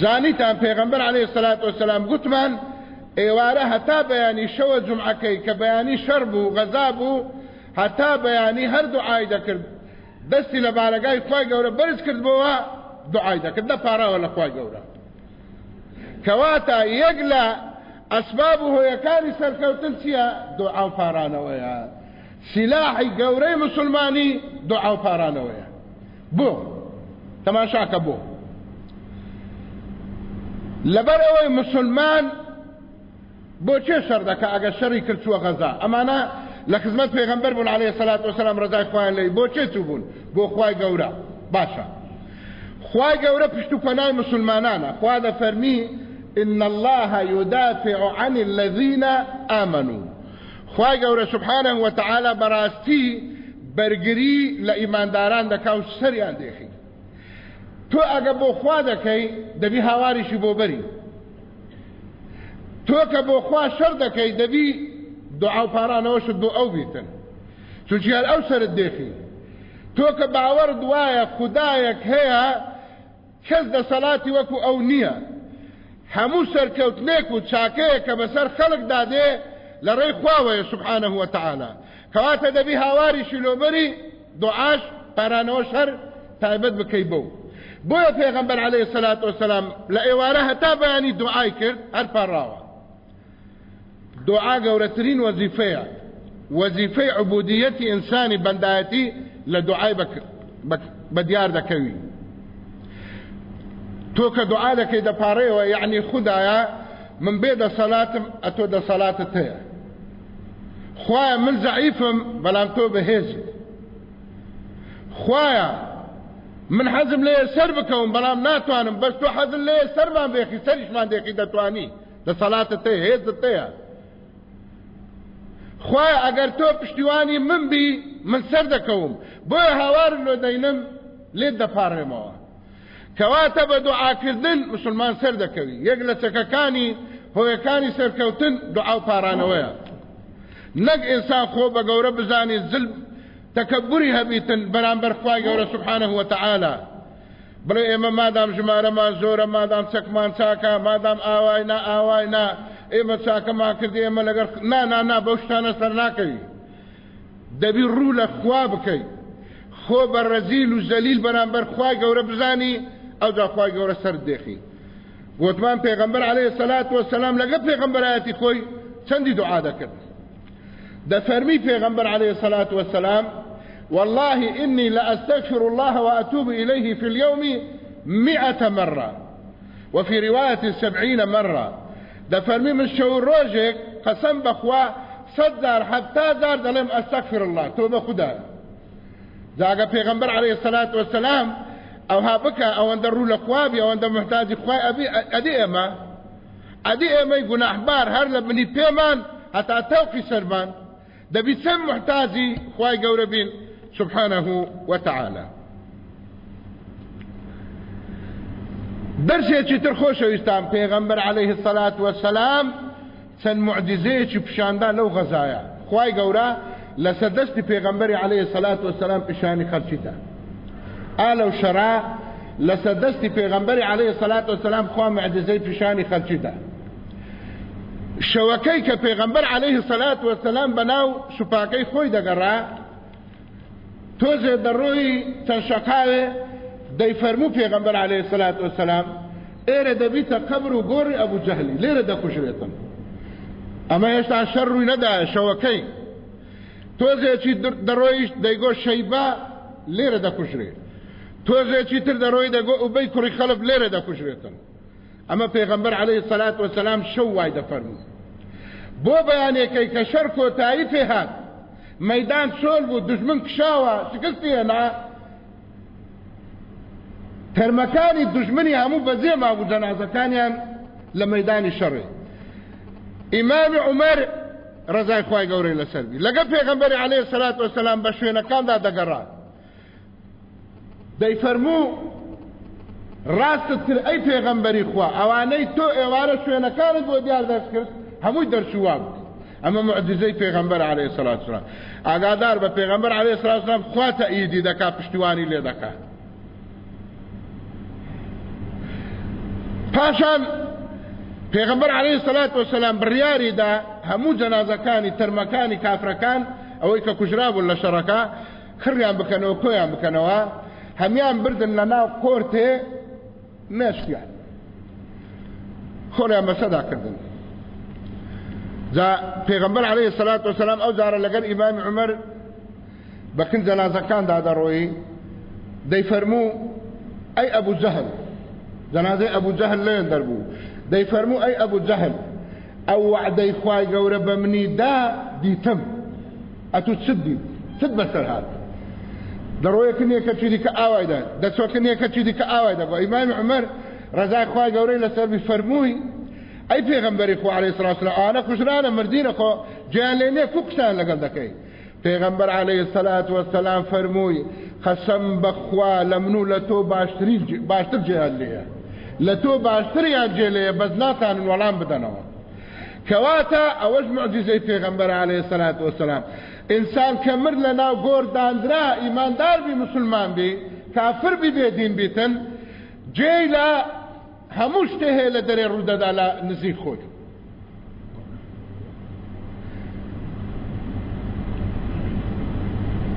زانیتان پێغەمبەر عليه سلات وسلام گوتمان ئێوارە هەتا بەیانی شەوە جمعەکەی کە بەیانی شەر بوو غەزا بوو هەتا بەیانی هەردوو ئای دەکرد. دەستی لە بارەگای خی گەورە بەرز کردبەوە دوعای دەکرد. دە پاراوە لە خی گەورە. کەواتە یەک لە ئەسباب و هۆیەکانی سەرکەوتن چییە؟ دوعا پارانەوەیە. سلاحی گەورەی مسلمانی دوعا پارانەوەیە. بۆ تەماشاکە بۆ. لەبەر ئەوەی مسلمان بۆ چێ شەر دەکە ئەگە شەڕی کردووە غەزا. ئەمانە لە خزمەت پێغمبەر بوون عليه سلات وسلام ڕزای خوایان لێ بۆ چێ چوو بوون؟ بۆ خوای گەورە. باشە. خوای گەورە پشت و پەنای مسلمانانە. خوا دەفەرمی إن الله يدافع عن الذين آمنوا. خوای گەورە سبحانه وتعالى بەڕاستی بەرگری لە ئیمانداران دەکا و سەریان دێخی. تۆ ئەگە بۆ خوا دەکەی دەبی هاواریشی بۆ بەری. تۆ کە بۆ خوا شەر دەکەی دەبی دوعا و پارانەوەشت بۆ ئەو بیتن. چونچی هەر ئەو سرت دێخی. تۆ کە باوەڕ دوایە خوددایەک هەیە کەس دەسەڵاتی وەکو ئەو نییە. هەموو سەرکەوتنێک و چاکەیە کە بەسەر خەڵک دادێ لە ڕێی خواوەیە سبحانه وتعالى کەواتە دەبی هاواری شیلۆبەری دوعاش پارانەوە شەر تایبەت بکەی بەو. بۆیە پێغەمبەر عليه الصلاة والسلام لە ئێوارە هەتا بەیانی دوعای کرد هەر پاڕاوە دوعا گەورەترین وەزیفەیە وەزیفەی عبودیەتی ئینسانی بەندایەتی لە دوعای بە دیار دەکەوی تۆ کە دوعا دەکەی دەپارەیەوە یعنی خوددایە من بێ دەسەڵاتم ئەتۆ دەسەڵاتت هەیە خوایە من زعیفم بەڵام تۆ بەهێزی خوایە من حەزم لێ سەر بکەم بەڵام ناتوانم. بەس تۆ حەزم لێ سەرمان بێخی سەریشمان دێکی دەتوانی. دەسەڵاتت هەیە هێزت هەیە خوای ئەگەر تۆ پشتیوانی من بی من سەر دەکەوم. بۆیە هاوار لۆ دەینم لێ دەپارڕێمەوە کەواتە بە دوعاکردن مسلمان سەر دەکەوی. یەک لە چەکەکانی هۆیەکانی سەرکەوتن دوعا و پارانەوەیە. نەک ئێسان خۆ بە گەورە بزانی زل تەکەبوری هەبیتن بەرامبەر خوای گەورە سبحانه وتعالى بڵێ ئێمە مادام ژمارەمان زۆرە مادام چەکمان چاکە مادام ئاوای نا ئاوای نا. ئێمە چاکەمان کرد ئێمە لەگەر نا نا نا بەو شتانە سەر ناکەوی. دەبی ڕوو لە خوا بکەیت خۆ بە ڕەزیل و زەلیل بەرامبەر خوای گەورە بزانی ئەو جا خوای گەورە سەر دێخی. گوتمان پێغمبەر عليه سلات وسلام لەگە پێغمبەرایەتی خۆی چەندی دوعا دەکرد؟ دەفەرمی پێغمبەر عليه سلات وسلام والله إني لأستغفر الله وأتوب إليه في اليوم مئة مرة. وفي رواية سبعين مرة. دفرمي من شو روجك قسم بخوا صدر حتى دار دلم أستغفر الله توبة خدا. زاگە پێغمبەر عليه الصلاة والسلام ئەوها بکە ئەوەندە ڕوو لە خوابی ئەوەندە محتاجی خوای ئەبی ئەدی ئێمە ئەدی ئێمەی گوناحبار هەر لە بنی پێمان هەتا تەوقی سەرمان دەبی چەند محتاجی خوای گەورە بین سبحانه وتعالى. دەرسێکی تر خۆشەویستان پێغەمبەر عليه الصلاة والسلام چەند معجزەیەکی پیشاندا لەو غەزایە خوای گەورە لەسەر دەستی پێغەمبەری عليه الصلاة والسلام پیشانی خەرچیدا ئالە و شەرا لەسەر دەستی پێغەمبەری عليه الصلاة والسلام خوا معجزەی پیشانی خەرچیدا شەوەکەی کە پێغەمبەر عليه الصلاة والسلام بەناو سوپاکەی خۆی دەگەڕا تۆزێ دەڕۆی چەند شەقاوێ دەیفەرموو پێغەمبەر عليه الصلاة والسلام ئێرە دەبیتە قبر و گۆڕی ئەبوو جەهلی لێرە دەکوژرێتن ئەمە هێشتا شەڕ ڕووی نەدایە شەوەکەی. تۆزێکی دەڕۆیش دەیگۆ شەیبا لێرە دەکوژرێ تۆزێکی تر دەڕۆی دەگۆ ئوبەی کوڕی خەڵب لێرە دەکوژرێتن ئەمە پێغەمبەر عليه الصلاة والسلام شەو وای دەفەرموو. بۆ بەیانێکەی کە شەر کۆتایی پێهات مەدان چۆل بوو دژمن کشاوە شکستی هێنا. تەرمەکانی دژمنی هەموو بەجێ مابوو جەنازەکانیان لە مەدانی شەڕێ. ئیمامی عومەر ڕزای خوای گەورەی لەسەروی لەگە پێغەمبەری عليه سلات وسلام بە شوێنەکاندا دەگەڕات دەیفەرموو ڕاستتر ئەی پێغەمبەری خوا. ئەوانەی تۆ ئێوارە شوێنەکانت بۆ دیار دەست کرد هەمووی دەرچووا بوو ئەمە معجزەی پێغەمبەر عليه الصلاة والسلام. ئاگادار بە پێغەمبەر عليه الصلاة والسلام خوا تەئیدی دەکا پشتیوانی لێ دەکات پاشان پێغمبەر عليه الصلاة والسلام بڕیاریدا هەموو جەنازەکانی ترمەکانی کافرەکان ئەوەی کە کوژرا بوون لە شەڕەکە خڕیان بکەنەوە کۆیان بکەنەوە هەمیان بردن لە ناو قۆرتێ نشتیان خۆیان بەسەدا کردن. جا پێغمبەر عليه الصلاة والسلام ئەو جارە لەگەر ئیمامی عمر بەکن جەنازەکاندا دەڕۆی دەیفەرموو ئەی ئەبوو جەهل جەنازەی ئەبوو جەهل لێن دەربوو دەیفەرموو ئەی ئەبوو جەهل ئەو وعدەی خوای گەورە بە منی دا دیتم. ئەتو چت دیت چت بەسەر هات دەڕۆیەکە نییە کە چیدی کە ئاوایدا دەچۆکە نییە کە چیدی کە ئاوایدا بۆ ئیمامی عمەر ڕزای خوای گەورەی لەسەر فەرمووی ئەی پێغەمبەری خو عەلەیهی سڵات وسلام ئانە کوژرانە مردینە خۆ گیان لێ نییە کو قسان لەگەڵ دەکەی پێغەمبەر عەلەیهی سەلات وەسەلام فەرمووی قەسەم بەخوا لە من و لە تۆ باشترین باشتر جیان لێیە لە تۆ باشتریان جێلەیە بەس ناتانن وەڵام بدەنەوە کەواتە ئەوەش معجزەی پێغەمبەر عەلەیهی سەلات وەسەلام ئینسان کە مر لە ناو گۆر دانرا ئیماندار بی مسلمان بی کافر بی بێدین بیتن. جێی لە هەموو شتێ هەیە لە دەرێ ڕوودەدا لە نزیک خۆی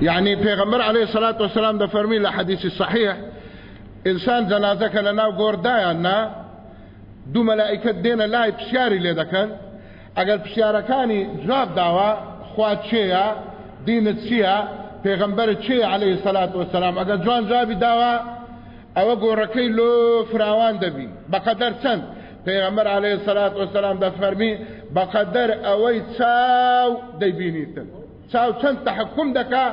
يعني پیغمبر عليه الصلاة والسلام ده فرمي لحديث الصحيح انسان جنازك لنا گوردایاننا دو ملائکت دێنە لای پشیاری لێ دەکەن. ئەگەر پشیارەکانی جواب داوە خوا چێە دینت چییە پێغمبەر چێ عليه الصلاة والسلام ئەگەر جوان جوابی داوە ئەوە گۆڕەکەی لۆ فراوان دەبی بەقەدەر چەند؟ پێغمبەر عليه الصلاة والسلام دەفەرمی بەقەدەر ئەوەی چاو دەیبینیتن. چاو چەند تحکم دەکا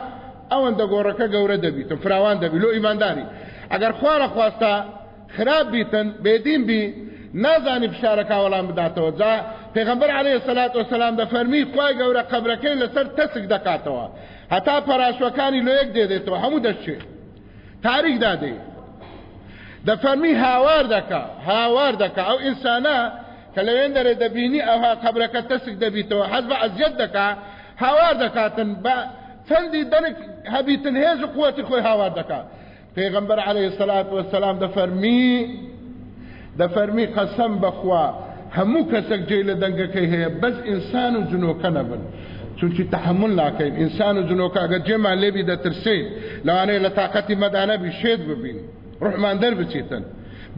ئەوەندە گۆڕەکە گەورە دەبیتن فراوان دەبی لۆ ئیمانداری. ئەگەر خوارە خواستا خراپ بیتن بێدین بی نازانی بشارەکە وەڵام بداتەوە. جا پێغمبەر عليه سلات وسلام دەفەرمی خوای گەورە قبرەکەی لەسەر تەسک دەکاتەوە. هەتا پەراشوەکانی لۆ یەک دێدێتەوە هەموو دەچێت تاریک دادێ. دەفەرمی هاوار دەکا هاوار دەکا ئەو ئینسانە کە لەوێن دەرێ دەبینی ئەوها قبرەکە تەسک دەبیتەوە حەز بە ئەزیەت دەکا هاوار دەکاتن. بە چەندی دەنک هەبیتن هێز و قوەتی خۆی هاوار دەکات پێغمبەر عليه الصلاة والسلام دەفەرمی دەفەرمی قەسەم بەخوا. هەموو کەسێک جێ لە دەنگەکەی هەیە بەس ئینسان و جنۆکە نەبن. چونکی تحمل ناکەین. ئینسان و جنۆکە ئەگەر جێمان لێبی دەترسین لەوانەیە لە تااقەتی مەدانەبی شێت ببین. ڕحمان دەربچیتن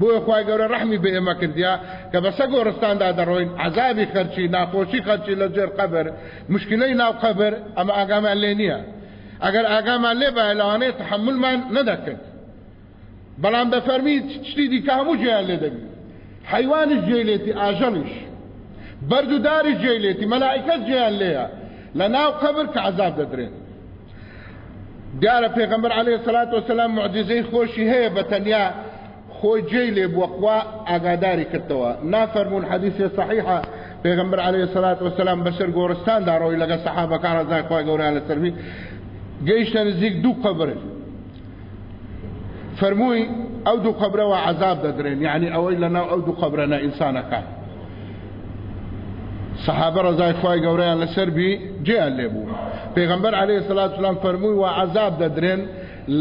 بۆیە خی گەورە ڕحمی بە ئێمە کردیا کە بەسە گۆڕستاندا دەڕۆین عذابی خەرچی ناخۆشی خەرچی لە جێر قەبەر مشکلەی ناو قەبەر ئەمە ئاگامان لێ نییە ئەگەر ئاگامان لێ بە لەوانەیە تحملمان نەدەکرد بەڵام دەفەرمی شتی دیکە هەموو جیان لێ دەبی حیوانش جێلێتی ئاژەڵیش بەردوداری جێلێتی مەلائکەت جیان لێیە لە ناو قەبر کە عذاب دەدرێن دیارە پێغمبەر عليه الصلاة والسلام معجزەی خۆشی هەیە بە تەنیا خۆی جێی لێ بووەخوا ئاگاداری کردەوە نافەرمونون حەدیثی صحیحە پێغمبەر عليه الصلاة والسلام بەسەر گۆڕستاندا ڕۆی لەگە سەحابەکان ڕزای خۆی گەوریان لەسەروی گەیشتە نزیک دوو قەبرن فەرمووی ئەو دوو قەبرەوە عذاب دەدرێن یعنی ئەوەی لەناو ئەو دوو قەبرەنە ئینسانەکان صحابه رضای خوای گەورەیان لەسەر بی جێیان لێبوو پێغمبەر عليه الصلاة والسلام فەرمووی و عذاب دەدرێن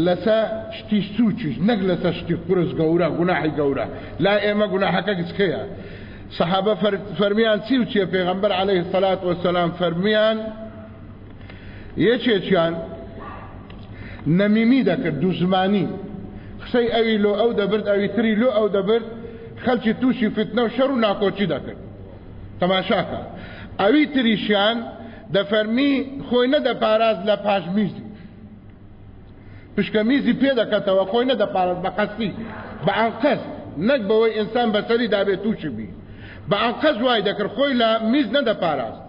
لەسە شتی سوچیش نەک لەسە شتی قرس گەورە گوناحی گەورە. لا ئێمە گوناحەکە گچکەیە صحابه فەرمیان چی و چیە؟ پێغمبەر عليه الصلاة والسلام فەرمیان یەکێکیان نەمیمی دەکرد دووزمانی قسەی ئەوی لۆ ئەو دەبرد ئەوی تری لۆ ئەو دەبرد خەلکی تووشی فتنە و شەڕ و ناکۆچی دەکرد. تەماشاکە. ئەوی تریشیان دەفەرمی خۆی نەدەپاراز لە پاشمیزی. پشکەمیزی پێ دەکەتەوە خۆی نەدەپارێت بە قەستی بە ئەنقەز نەک بەوەی ئینسان بەسەری دابێت تووشی بی. بە ئەنقەز وای دەکرد خۆی لە میز نەدەپاراست.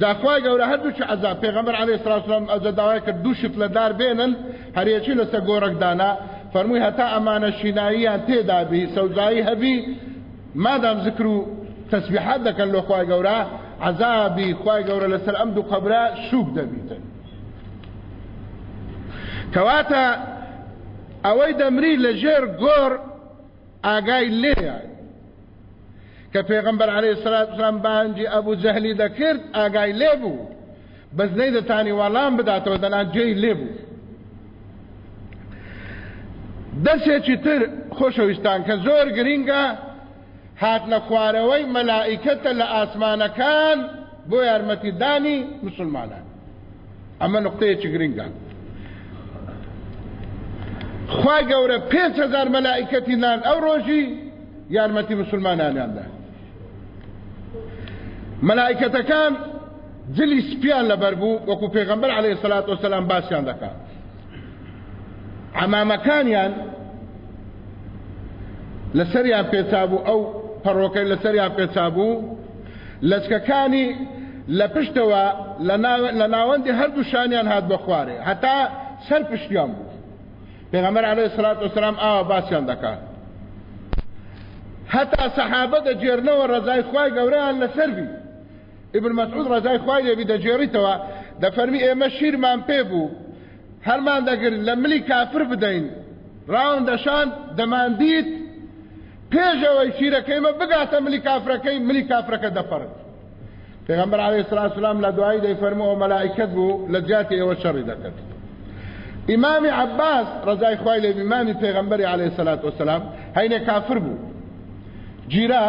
جاخوای گەورە هەردووچ عذاب پێغەمبەر عەلەیهی سڵات وسلام ئەوجە داوای کرد دوو شت لە دار بێنن هەرێکی لەسەر گۆڕێکدانا فەرمووی هەتا ئەمانە شیناییان تێدا بی سەوزایی هەبی. مادام ذکر و تەسبیحات دەکەن لۆ خوای گەورە عذابی خوای گەورە لەسەر ئەم دوو قەبرە سووک دەبیتن. کەواتە ئەوەی دەمری لە ژێر گۆڕ ئاگای لێە کە پێغمبەر عليه سلام بانجی ئەبوو جەهلی دەکرد ئاگای لێ بوو. بەس نەی دەتانی وەڵام بداتەوە دەنات جێی لێ بوو. دەسێکی تر خۆشەویستان کە زۆر گرینگە هات لە خوارەوەی مەلائیکەتە لە ئاسمانەکان بۆ یارمەتیدانی مسلمانان. ئەمە نقطەیەکی گرنگە خی گەورە پێ هزار مەلائیکەتی نان ئەو ڕۆژی یارمەتی مسلمانانیاندا. مەلائیکەتەکان جلی سپیان لەبەر بوو وەکو پێغمبەر عليه سلات وسلام باسییان دەکات عمامەکانیان لەسەریان پێچابوو ئەو پەڕۆکەی لەسەریان پێچابوو لەچکەکانی لە پشتەوە لە ناوەندی هەردوو شانیان هات بە خوارێ هەتا سەر پشتیان بوو. پێغەمبەر عەلەیهی سڵات وسلام ئاوا باسییان دەکات هەتا سەحابە دەجێرنەوە ڕزای خوای لەسەر بی. ابن مسعود ڕزای خوای لێبی دەجێڕیتەوە دەفەرمی ئێمە شیرمان پێ بوو. هەرمان دەگرن لە ملی کافر بدەین. ڕاون دەشان دەماندیت پێشەوەی شیرەکەیمە بگاتە ملی کافرەکەی ملی کافرەکە دەپەڕت پێغمبەر عليه الصلاة والسلام لە دوایی دەیفەرمەوە مەلائکەت بوو لە جاتی ئێوە شەڕی دەکرد ئیمامی عباس ڕزای خوای لێ ئیمامی پێغمبەری عليه الصلاة والسلام هەینێ کافر بوو جیرا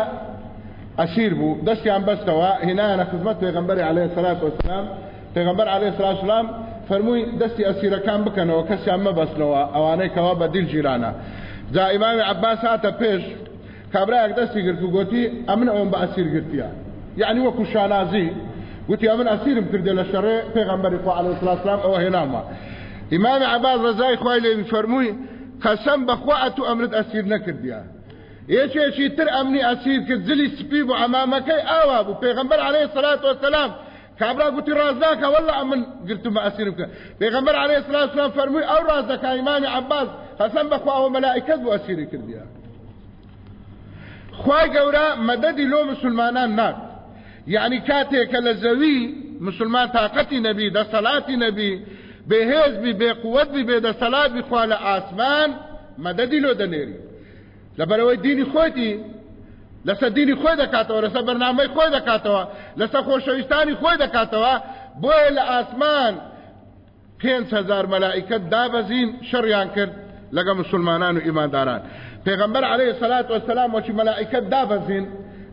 ئەسیر بوو دەستیان بەستەوە هێنایانە خزمەت پێغمبەری عليه الصلاة والسلام. پێغمبەر عليه الصلاة والسلام فەرمووی دەستی ئەسیرەکان بکەنەوە کەسیان مەبەستنەوە ئەوانەی کەوا بە دیل جیرانە جا ئیمامی عباس هاتە پێش کابراەک دەستی گرت و گوتی ئەمن ئەوم بە ئەسیر گرتیە یعنی وەکو شانازی گوتی ئەمن ئەسیرم کردێ لە شەڕێ پێغمبەری خوا عليه الصلاة والسلام ئەوە هێنامە ئیمامی عباس ڕزای خوای لێ فەرمووی قەسەم بەخوا ئەتو ئەمرت ئەسیر نەکردیە یەکێکی تر ئەمنی ئەسیر کرد جلی سپی بوو ئەمامەکەی ئاوا بوو پێغمبەر عليه الصلاة والسلام کابرا گوتی ڕازداکە وەڵا من گرتمە ئەسیرم کرد پێغمبەر عليه الصلاة والسلام فەرمووی ئەو ڕازدەکە ئیمامی عباس قەسەم بەخوا ئەوە مەلائکەت بۆ ئەسیری کردیە خوای گەورە مەدەدی لۆ مسلمانان نات یعنی کاتێکە لە زەوی مسلمان تااقەتی نەبی دەسەڵاتی نەبی بێهێز بی بێقووەت بی بێدەسەڵات بخوا لە ئاسمان مەدەدی لۆ دەنێری لەبەرەوەی دینی خۆیتی لەسەر دینی خۆی دەکاتەوە لەسەر بەرنامەی خۆی دەکاتەوە لەسەر خۆشەویستانی خۆی دەکاتەوە بۆیە لە ئاسمان پێنج هزار مەلائکەت دابەزین شەڕیان کرد. لەگە مسلمانان و ئیمانداران پێغمبەر عليه الصلاة والسلام وەکی مەلائکەت دابەزین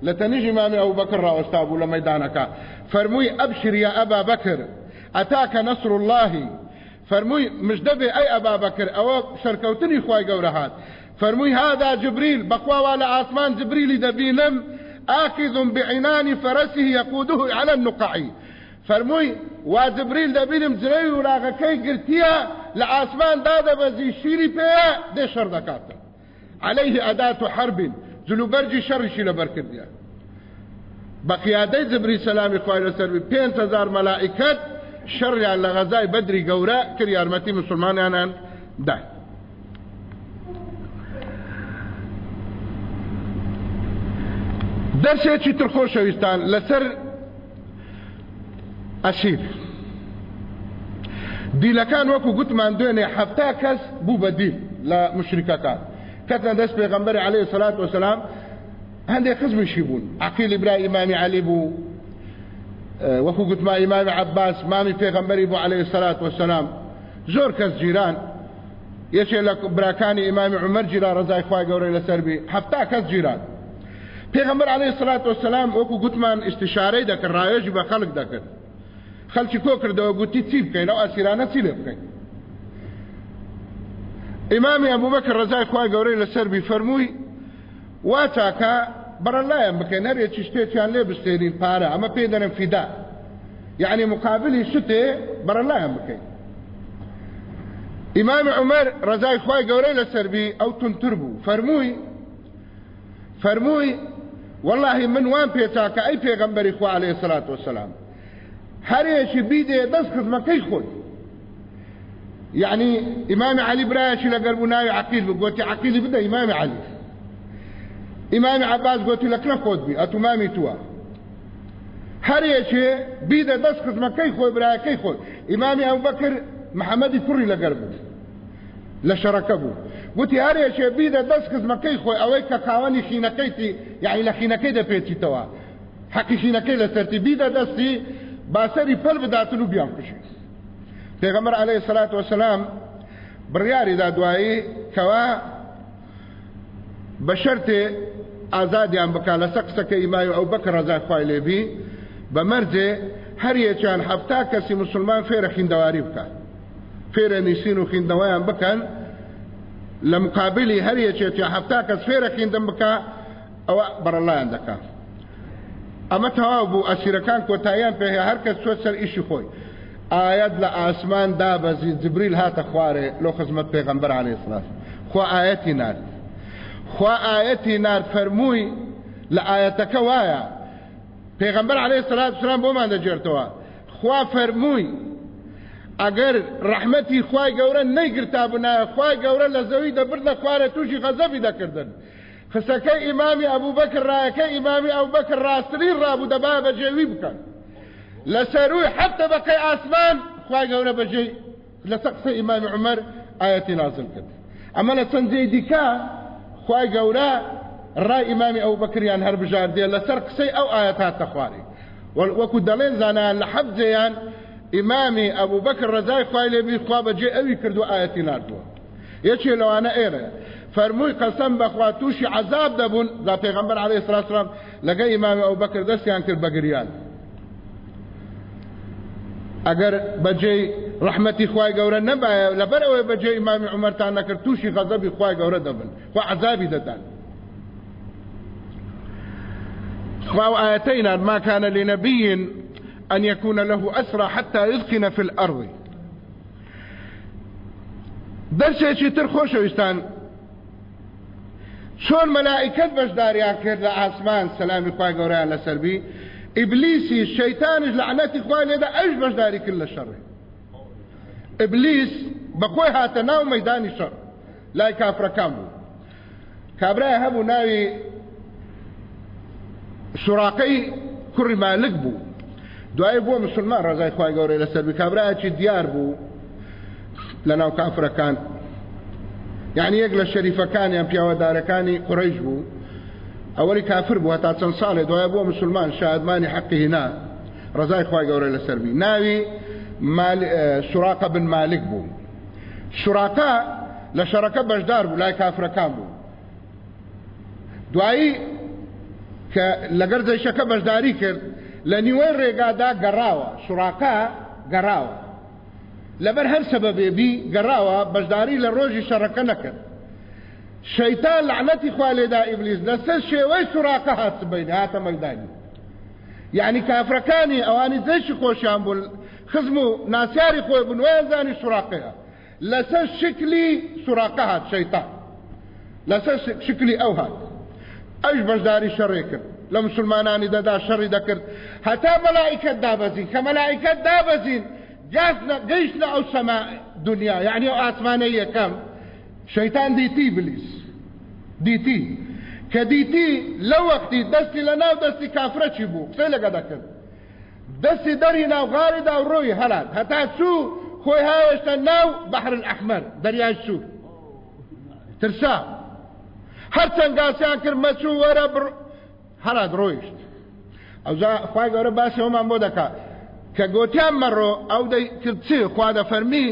لە تەنیژ ئیمامی ئەو بەکر ڕاوەستا بوو لە مەیدانەکە فەرمووی ئەبشر یا ئەبا بەکر ئەتاکە نەسر اللهی فەرمووی مژدەبێ ئەی ئەبا بەکر ئەوە شەرکەوتنی خوای گەورە هات. فرموي هذا جبريل بقوا على آسمان جبريل دبينم آخذ بعنان فرسه يقوده على النقع فرموي وجبريل دبينم جري ولا كي قرتيا لآسمان دادا بزي شيري بيا دي شر دكاتا عليه أداة حرب جلو برجي شر شيلا بركرديا بقيادي جبريل سلام إخوائي لسربي بين تزار ملائكات شر يعني لغزاي بدري قوراء كريارمتي مسلمان يعني ده دەرسێکی ترخۆشەویستان لەسەر ئەسیر دیلەکان وەکو گوتمان دوێنێ حەفتا کەس بوو بە دیل لە مشرکەکان. کەتە دەست پێغەمبەری عليه الصلاة والسلام هەندێک خزمشی بوون. عقیلی برای ئیمامی علی بوو. وەکو گوتما ئیمامی عباس مامی پێغەمبەری بوو عليه سلات وسلام زۆر کەس جیران. یەکێ لە براکانی ئیمامی عمەر جیرا ڕزای خوای گەورەی لەسەر بی. حەفتا کەس جیران. پێغمبەر عليه الصلاة والسلام وەکو گوتمان استشارەی دەکرد ڕایۆژی بە خەڵک دەکرد. خەڵکی کۆ کردەوە گوتی چی بکەین ئەو ئەسیرانە چی لێ بکەین ئیمامی ئەبوبەکر ڕزای خوای گەورەی لەسەر بی فەرمووی وا چاکە بەرەلایەن بکەین هەرێکی شتێکیان لێ بستێنین پارە ئەمە پێ دەرم فیدا. یعنی مقابلی شتێ بەرەلایەن بکەین ئیمامی عمەر ڕزای خوای گەورەی بی ئەو تونتر بوو فەرمووی فەرمووی والله من وان پێچاکە ئەی پێغەمبەری خوا عليه الصلاة والسلام هەرێکی بیدێ دەست خزمەکەی خۆی يعني إمام علي برايش لقرب ناوي عقيل قلت عقيل بدا إمام علي. إمام عباس قلت لك نخوض بي أتمامي توا هريشي بيدا دس خزمة كي خوي برايا كي خوي إمام أبو بكر محمد كري لقرب لە شەڕەکە بوو وتی هەرێکێ بیدە دەست خزمەکەی خۆی ئەوەی کە خاوەنی خینەکەیتی یعنی لە خینەکەی دەپێچیتەوە حەقی خینەکەی لە سەرتی بیدە دەستی باسەری پەل بداتن و بیان کوشی پێغەمبەر عەلەیهی سەلات وەسەلام بڕیاریدا دوایی کەوا بە شەرتێ ئازادیان بکە لە سەقسەکە ئیمای ئەو بەکە ڕزای خوای لێبی بە مەرجێ هەریەکیان هەفتا کەسی مسلمان فێرە خیندەواری بکات فێرە نیسین و خیندەوەیان بکەن لە مقابلی هەریەکێکی هەفتا کەس فێرە خیندەم بکە ئەوە بەرەڵایان دەکات ئەمە تەواو بوو ئەسیرەکان کۆتاییان پێ هەر کەس چۆ سەر ئیشی خۆی ئاەت لە ئاسمان دابەزی جبریل هاتە خوارێ لۆ خزمەت پێغەمبەر عەلەیهی سڵات خۆ ئاەتی نارد خوا ئاەتی نار فەرمووی لە ئاەتەکە وایە پێغەمبەر عەلەیهی سەلات وسلام بۆمان دەجێرتەوە خوا فەرمووی ئەگەر ڕەحمەتی خوای گەورە نەیگرتا بنایە خوای گەورە لە زەوی دەبردە خوارە تووشی غەزەبی دەکردن خسەکەی ئیمامی ئەبوبەکر ڕایەکە ئیمامی ئەوبەکر ڕاستترین ڕابوو دەبا بەجێوی بکەن. لە سەروی حەبتە بەقەی ئاسمان خوای گەورە بەجێ لە سەقسە ئیمامی عمەر ئاەتی نازل کرد. ئەمە لە چەند جێی دیکە خوای گەورە ڕای ئیمامی ئەو بەکریان هەر بژاردێ لەسەر قسەی ئەو ئاەت هاتە خوارێ وەکو دەڵێن زانیان لە حەبجەیان ئیمامی ئەبوو بەکر ڕزای خوای لێبی خوا بەجێ ئەوی کردو ئاەتی نردووە یەکێ لەوانە ئێرە. فەرمووی قەسەم بەخوا تووشی عذاب دەبوون دا پێغەمبەر عەلەیهی سڵات سلام لەگەڵ ئیمامی ئەو بەکر دەستیان کرد بەگریان ئەگەر بەجێ ڕحمەتی خوای گەورە نەبایە لەبەر ئەوەی بەجێ ئیمامی عمەرتان نەکرد تووشی غەزەبی خوای گەورە دەبن و عذابی دەدان. خواو آيتين ما كان لنبي أن يكون له أسرى حتى يسكن في الأرض. دەرسێکی تر خۆشەویستان چۆن مەلائکت بەشداریان کرد لە ئاسمان سەلامی خوای گەوریان لەسەربی ئیبلیسی شەیتانش لەعنەتی خوای لێدا ئەش بەشداری کرد لە شەڕێ. ئبلیس بەخۆی هاتە ناو مەدانی شەڕ لای کافرەکان بوو. کابرای هەبوو ناوی سوراقەی کوڕی مالک بوو. دوای بۆ مسلمان ڕزای خی گەورەی لەسەر کابراایکی دیار بوو لە ناو کافرەکان. یعنی یەک لە شەریفەکانیان پیاوەدارەکانی قڕیش بوو. ئەوەی کافر بوو تا چەند ساڵێ دوای بۆ مسلمان شادمانی حەقی هینا ڕزای خی گەورە لەسەربی ناوی سوراقە بن مالک بوو. سوراقە لە شەڕەکە بەشدار بوو لای کافرەکان بوو. دوایی کە لەگەر دەیشەکە بەشداری کرد لە نیوەی ڕێگادا گەڕاوە. سوراقە گەڕاوە. هەر سەبەبێبی گەڕاوە بەشداری لە ڕۆژی شەڕەکە نەکرد شەیتان لعنەتی خوا لێدا ئیبلیس لەسەر شێوەی سوراقە هات بین هاتە مەدانی یعنی کافرەکانی ئەوانی دەشی خۆشیان بوون خزم و ناسیاری خۆی بوون ویان زانی سوراقەیە لەسەر شکلی سوراقە هات شەیتان لەسەر شکلی ئەو هات. ئەش بەشداری شەڕێ کرد لە مسلمانانی دەدا شەڕی دەکرد کە مەلائکت دابەزین گەیشتە ئەو سەما دنیا یعنی ئەو ئاسمانە یەکەم شەیتان دیتی بلیس دیتی کە دیتی لە وەختی دەستی لە ناو دەستی کافرەچی بوو قسەی لەگە دەکرد دەستی دەری ناو غاریدا و ڕۆی هەلات هەتا چوو خۆی هاوێشتە ناو بەحر الأحمر. دەریای سوور ترسا. هەرچەند گاسیان کرد مەچوو وەرە بڕ هەرات ڕۆیشت ئەوجا خوای گەورە باسی ئەومان بۆ دەکات کە گوتیان مەڕۆ ئەو دەیکرد چی؟ خوا دەفەرمی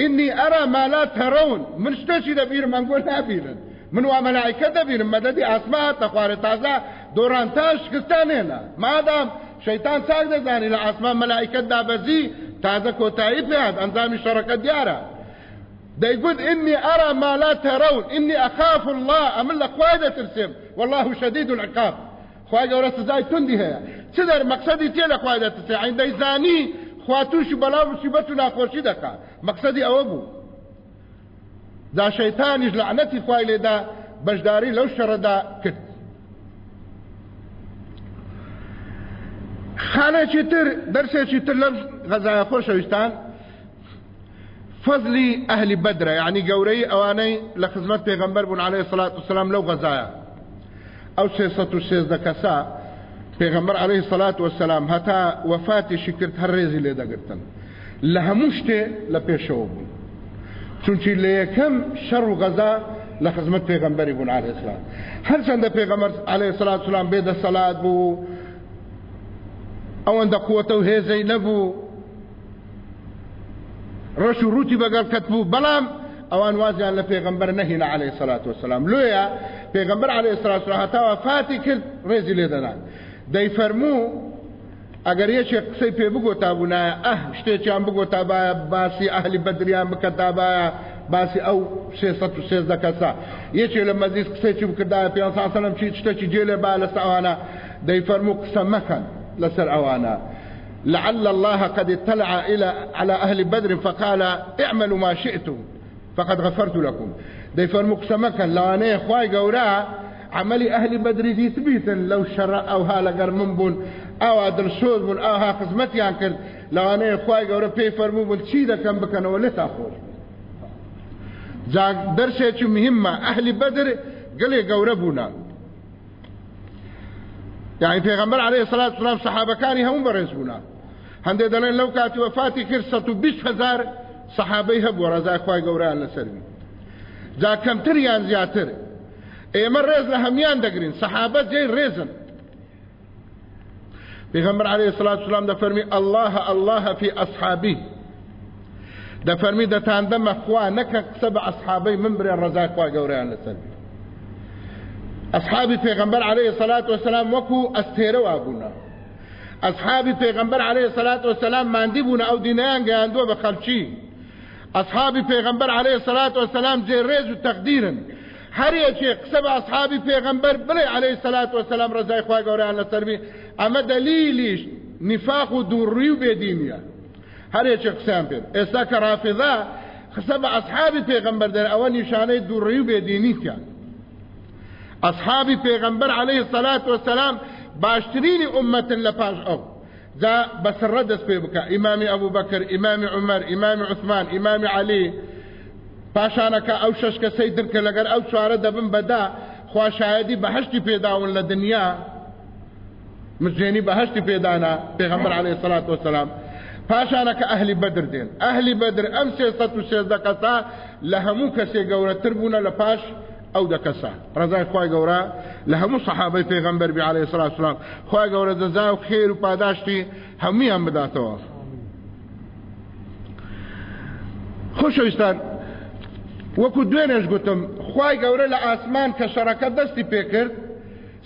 ئینی ئەرا ما لا تەڕەون من شتێکی دەبیرم من گۆ نابیرن. من وا مەلایکە دەبیرم مەدەدی ئاسما تەخوارە تازە دۆڕانتان شکستان هێنا. مادام شەیتان چاک دەزانی لە ئاسمان مەلایکەت دابەزی تازە کۆتایی پێات ئەنجامی شەڕەکە دیارە. دەیگوت ئنی ئەرا ما لا تەڕەون ئنی ئەخاف الله ئەمن لە خوای دەترسم والله شدید العقاب. خوای گەورە سزای توندی هەیە. چ دەر مەقصدی تێ لە خوای دەترسێ عین دەیزانی خوا تووشی بەڵاو مصیبەت و ناخۆشی دەکات مەقصدی ئەوە بوو. دا شەیتانیش لعنەتی خوای لێدا بەشداری لەو شەڕەدا کرد. خانێکی تر دەرسێکی تر لەم غەزایە خۆشەویستان فەزلی ئەهلی بەدرە یعنی گەورەی ئەوانەی لە خزمەت پێغەمبەر بوون عليه الصلاة والسلام لەو غەزایە. او 616 کسا پیغمبر علیه الصلاة والسلام هتا وفاتشی کرد هر ریزی لیده گرتن. لهموشته لپیشو بون. چونچی لیکم شر و غذا لخدمت پیغمبری بون علیه السلام. هر چند پیغمبر علیه الصلاة والسلام بیده صلاة بو او انده قوت و هیزی نبو رشو روتی بگر کتبو بلام ئەوان وازیان لە پێغەمبەر نەهینە عليه الصلاة والسلام. لۆیە پێغەمبەر عليه الصلاة والسلام هەتاوە فاتی کرد ڕێزی لێ دەدان. دەیفەرموو ئەگەر یەکێک قسەی پێ بگۆتا بوونایە ئەه شتێکیان بگۆتا باە باسی ئەهلی بەدریان بکەتا باە باسی ئەو سێزدە کەسا یەکێ لە مەزیز قسێکی بکردایە پێ ساسەلم چی شتێکی جێلێ با لە ساوانە دەیفەرموو قسە مەکەن لەسەر ئەوانە. لعل الله قد اطلع على أهل بدر فقال اعملوا ما شئتم. فقد غفرت لكم. دي فرمو قسمكا لواني خواي قورا عملي أهل بدر يثبيتا لو شر أو هالا قرمن بون ئاوا دڵسۆز بوون ئاها خزمەتیان کرد لەوانەیە خی گەورە پێی فەرموو بوون چی دەکەم بکەنەوە لێ تا خۆش دەرسێکی مهمە ئەهلی بەدر گەلێ گەورە بوونا يعني پێغەمبەر عليه الصلاة والسلام صحابەکانی هەموو بەڕێز بوونا هەندێک دەڵێن لەو کاتی وەفاتی کرد سەد و بیست هزار صحابەی هەبووە ڕزای خوای گەوریان لەسەروی جا کەمتریان زیاتر. ئێمە ڕێز لە هەمیان دەگرین. صحابە جێی ڕێزن. پیغمبر عليه الصلاة والسلام ده فرمي الله الله في أصحابه ده فرمي ده تاندم أخوة نكا سبع أصحابي من بري الرزاق وقوريان لسلبي أصحابي پیغمبر عليه الصلاة والسلام وكو أستيرو أبونا أصحابي پیغمبر عليه الصلاة والسلام ماندبونا أو دينيان قاندوا بخلشي أصحابي پیغمبر عليه الصلاة والسلام جيريز وتقديرا هر یەکێ بە ئەسحابی پێغەمبەر بڵێ عليه الصلاة والسلام ڕزای خخوای گەوریان لەسەربی ئەمە دەلیلیش نفاق و دووڕی و بێدینیە هەر یەکێ قسەیان پێ ئێستا کە ڕافێدا قسە بە ئەسحابی پێغەمبەر دەر ئەوە نیشانەی و پێغەمبەر عليه سلات وسلام باشترینی ئومەتن لە پاش جا دەست پێ بکە ئیمامی ئەبوو بەکر ئیمامی عمەر ئیمامی عثمان ئیمامی علی پاشانەکە ئەو شش کەسەی درکە لەگەر ئەو چوارە دەبن بەدا خواشایەتی بەهشتی پێداون لە دنیا مجێنی بەهشتی پێدانا پێغەمبەر عليه سلاات وسلام پاشانەکە ئەهلی بەدر دێن ئەهلی بەدر ئەم سێسە و سێزدە کەسا لە هەموو ئەو دەکەسا ڕزای خی گەورە لە هەموو سەحابەی پێغەمبەر بی عليه وسلام خی گەورە دەزا و خێر و پاداشتی هەمویان بداتەوە خۆشەویستان وەکو دوێنێش گوتم. خی گەورە لە ئاسمان کە شەڕەکە دەستی پێکرد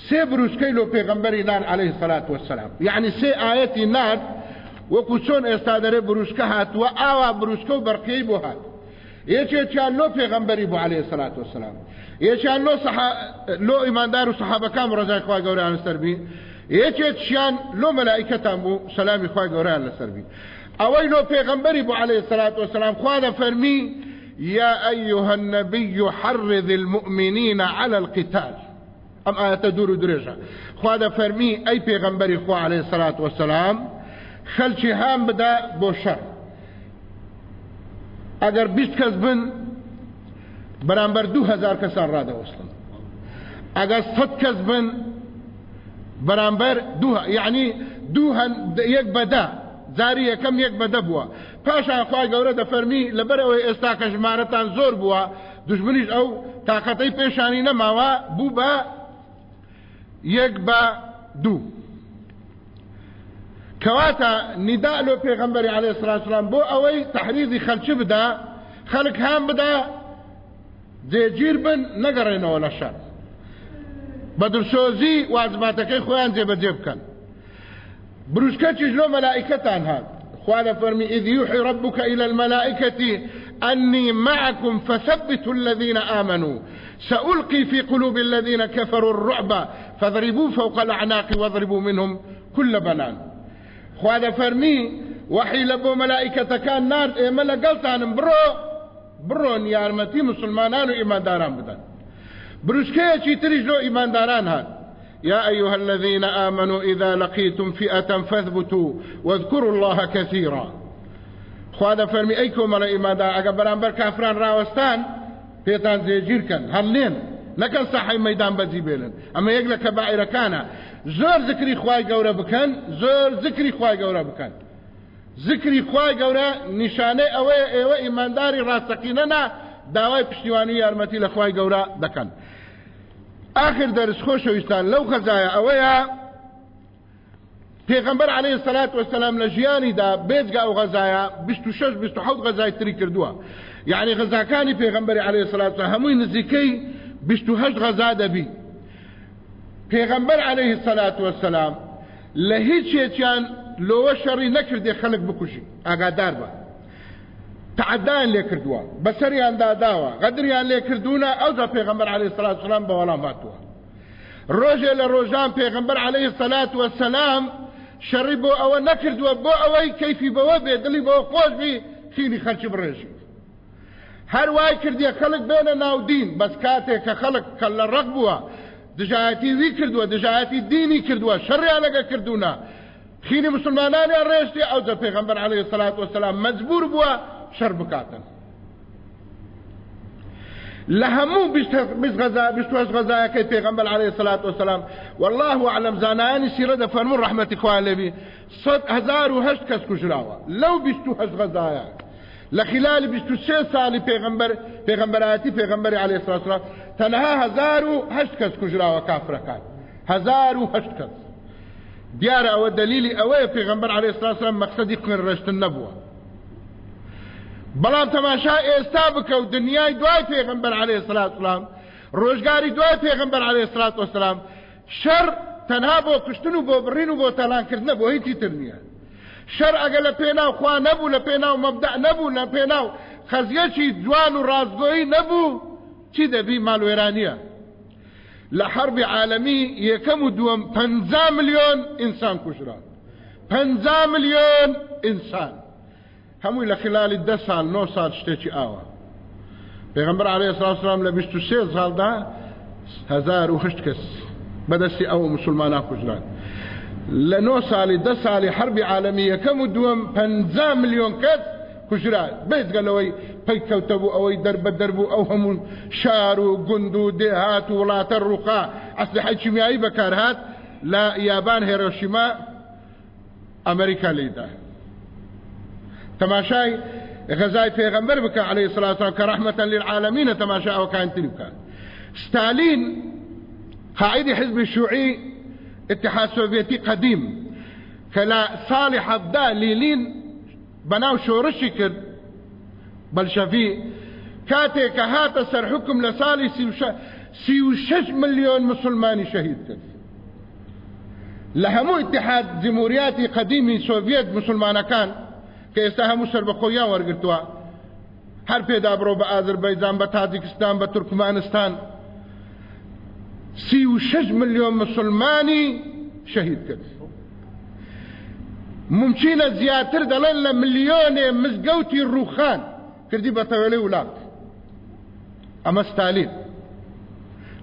سێ بروسکەی لۆ پێغمبەری نان عليه سلات وسلام یعنی سێ ئاەتی نات وەکو چۆن ئێستا دەرێ بروسکە هاتووە ئاوا بروسکە و بەرقەی هات. یەکێکیان لۆ پێغمبەری بۆ عليه سلات وسلام یەکیان لۆ لۆ ئیماندار و سەحابەکان ڕزای خخوای گەوریان لەسەربی یەکێکیان لۆ مەلایکەتان بوو سەلامی خخوای گەوریان لەسەربی ئەوەی لۆ پێغمبەری بۆ عليه سلات وسلام خوا دەفەرمی يا أيها النبي حرض المؤمنين على القتال. أم آية تدور درجة خواد فرمي أي پیغمبر خوا عليه الصلاة والسلام خلچی هام بدا بو شر. ئەگەر بیست کەس بن بەرامبەر دوهزار کەسان ڕدەوەستن ئەگەر سەد کەس بن بەرامبەر یعنی دوو یەک بەدا زاری یەکەم یەک بەدە بووە پاشان خخوای گەورە دەفەرمی لەبەرەوەی ئێستا کە ژمارەتان زۆر بووە دژمنیش ئەو تااقەتەی پێشانی نەماوە بوو بە یەک بە دوو. کەواتە نیدا لۆ پێغمبەری عليه سلام بۆ ئەوەی تحریزی خەلچ بدا خەلک هام بدا جێگیر بن نەگەڕێنەوە لە شەر بە درسۆزی وازباتەکەی خۆیان جێبەجێ بکەن بروشكة جلو ملائكة هاد. خوال فرمي إذ يوحي ربك إلى الملائكة أني معكم فثبتوا الذين آمنوا. سألقي في قلوب الذين كفروا الرعب فاضربوا فوق الأعناق واضربوا منهم كل بنان. خوال فرمي وحي لبو ملائكة كان نار إيما لقلتان برو برو نيارمتي مسلمانان وإيمان داران بدن بروشكة تريجلو إيمان داران هاد يا أيها الذين آمنوا إذا لقيتم فئة فاثبتوا واذكروا الله كثيرا خواده فرمي أيكم على إيمادا أقبران بر كافران راوستان زێگیر کەن هەڵێن نەکەن ساحی مەدان بەجی بێنن. ئەمە یەک لە کەبائرەکانە. زۆر زکری خوای گەورە بکەن زۆر زکری خوای گەورە بکەن. ذکری خوای گەورە نیشانەی ئەوەیە ئێوە ئیمانداری ڕاستەقینەنا داوای پشتیوانی یارمەتی لە خوای گەورە دەکەن. آخر دەرس خۆشەویستان لەو خەزایە ئەوەیە پێغمبەر عليه الصلاة والسلام لە ژیانیدا بێجگا ئەو غەزایە 26 27 غەزای تری کردووە. یعنی غەزاکانی پێغمبەری عليه الصلاة والسلام هەمووی نزیکەی 28 غەزا دەبی. پێغمبەر عليه الصلاة والسلام لە هیچ یەکیان لۆوە شەڕی نەکردێ خەڵک بکوژی ئاگادار بە. تعدایان لێ کردووە بەسەریاندا داوە غەدریان لێ کردوونە ئەوزا پێغمبەر عليه الصلاة والسلام بە وەڵام هاتووە. ڕۆژێ لە ڕۆژان پێغمبەر عليه الصلاة والسلام شەڕی بۆ ئەوە نەکردووە بۆ ئەوەی کەیفی بەوە بێ دڵی بەوە خۆش بی خینی خەرچی بڕێژی. هەر وای کردیە خەڵک بێنە ناودین بەس کاتێک کە خەڵک کە لە ڕق بووە دژایەتی وی کردووە دژایەتی دینی کردووە شەڕیان لەگە کردوونە خینی مسلمانانی ڕێشتی ئەو دە پێغمبەر عليه الصلاة والسلام مجبور بووە شەڕ بکاتن. غزا بيستوش غزا كي پیغمبر عليه الصلاة والسلام والله أعلم زاناني سيرة دا فرمون رحمة إخوان لبي صد هزار وهشت كس كجراوة لو بيستو هشت لە خلال 23 ساڵی پێغمبەر پێغمبەراتی پێغمبەری علی سراسرا تەنها هزار و هەشت کەس کوژراوە کافرەکان هزار و هەشت کەس دیارە ئەوە دلیلی ئەوەیە پێغمبەر علی سراسرا مەقصدی قنڕشتن نەبووە بەڵام تەماشا ئێستا بکەوت دنیای دوای پێغمبەر علی سلام ڕۆژگاری دوای پێغمبەر علی سلام شەر تەنها بۆ کوشتن و بۆ بڕین و بۆ تەلانکردنە بۆ هیچی تر نییە شەر ئەگە لە پێناو خوا نەبوو لە پێناو مەبدە نەبوو لە پێناو خەزیەکی جوان و ڕازگۆیی نەبوو. چی دەبی ماڵوێرانیە لە حربی عالمی یەکەم و دووەم پ ملیۆن ئینسان کوژرا پ ملیۆن ئینسان. هەمووی لە خلالی ده سال نۆ سال شتێکی ئاوە. پێغمبەر عليه سلام لە 23 ساڵدا هزار و هشت کەس بەدەستی ئەو مسلمانان کوژران. لە نۆ ساڵی ده ساڵی حربی عالمی یەکەم و دووەم پ میلیۆن کەس کوژرا. بێتگەلەوەی پەی کەوتەبوو ئەوەی دەربە دەربوو ئەو هەموو شار و گوند و دێهات و وڵاتە ڕووقا ئەسلحەی چیمیایی بەکارهات لە یابان هێرۆشیما ئەمریکا لێدا تماشاي غزاي پیغمبر بك عليه الصلاة والسلام كرحمة للعالمين تماشا وكان تلك ستالين قائد حزب الشيوعي اتحاد سوفيتي قديم. كلا صالح أبدا ليلين بناو كد بلشفي كاتي كهات سر حكم لصالي سيوشش مليون مسلماني شهيد كد لهمو اتحاد جمهورياتي قديمي سوفيت مسلمان كان. کە ئێستا هەموو سەر خۆیان وەرگتووە هەر پێدا بڕۆ بە ئازربەیجان بە تاجیکستان بە تورکمانستان سی و شش ملیۆن مسلمانی شەهید کرد ممچینە زیاتر دەڵێن لە ملیۆنێ مزگەوتی ڕوخان کردی بە تەوێلەی وڵات ئەمە ستالین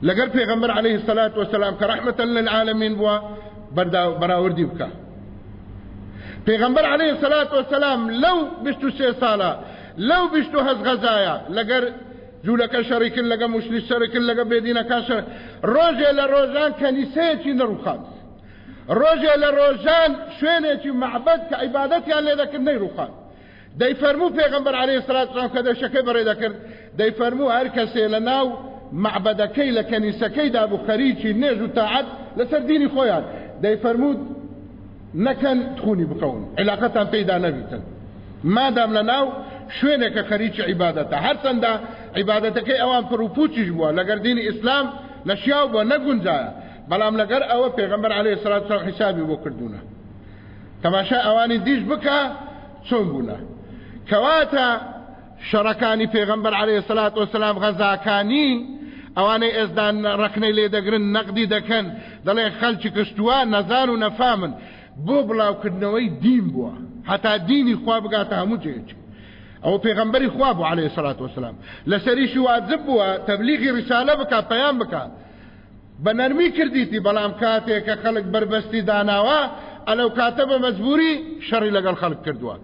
لەگەر پێغەمبەر عليه الصلاة والسلام کە رحمة للعالمين بووە بەراوردی بکە پیغمبر علیه الصلاة والسلام لو بشتو سي سالا لو بشتو هز غزايا لقر جولك شريك لقى مشلي شريك لقى بيدينا كاشر روجه لروجان كنيسيتي نروخان روجه لروجان شوينيتي معبد كعبادتي على ذاك النيروخان دي فرمو پیغمبر عليه الصلاة والسلام كده شكي بري ذكر دي فرمو هر كسي لناو معبدكي لكنيسكي دا ابو خريجي نيجو تاعد لسر ديني خويا دي فرمو نەکەن تخونی بکەون. علااقەتان پێدا نەبیتن. مادام لە ناو شوێنێکە خەریکی عیباەتە هەرچەندە عیباەتەکەی ئەوان پرروپوچیش بووە. لەگەر دینی ئیسلام لە شیاو بۆ نەگونجایە. بەڵام لەگەر ئەوە پێغمبەر عليه سرات حسابی بۆ کردوونە. تەماشا ئەوانی دیش بکە چۆن بوونە؟ کەواتە شەڕەکانی پێغمبەر عليه سلات وسلام غەزاکانی ئەوانەی ئێزدان ڕخنەی لێ دەگرن نەقدی دەکەن. دەڵێ خەلکی کشتووە نەزان و نەفامن. بۆ بڵاوکردنەوەی دین بووە. هەتا دینی خوا بگاتە هەموو جێکی ئەو پێغمبەری خوا بوو عليه سلات وسلام لەسەریشی واجب بووە تەبلیغی ڕسالە بکە پەیام بکە بە نەرمی کردیتی بەڵام کاتێک کە خەڵک بربەستی داناوە ئەلەو کاتە بە مەزبوری شەڕی لەگەڵ خەڵک کردووە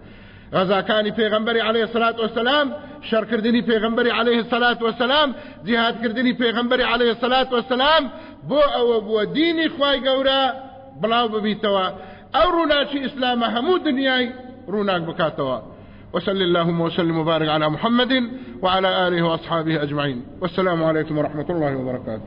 غەزاکانی پێغمبەری عليه سلات وسلام شەرکردنی پێغمبەری عليه سلات وسلام جیهادکردنی پێغمبەری عليه سلات وسلام بۆ ئەوە بووە دینی خوای گەورە بڵاو ببیتەوە ئەو ڕووناچی ئیسلامە هەموو دنیای ڕووناک بکاتەوە وصل اللهم وسلم وبارك على محمد وعلى آله وأصحابه أجمعين. والسلام عليكم ورحمة الله وبركاته.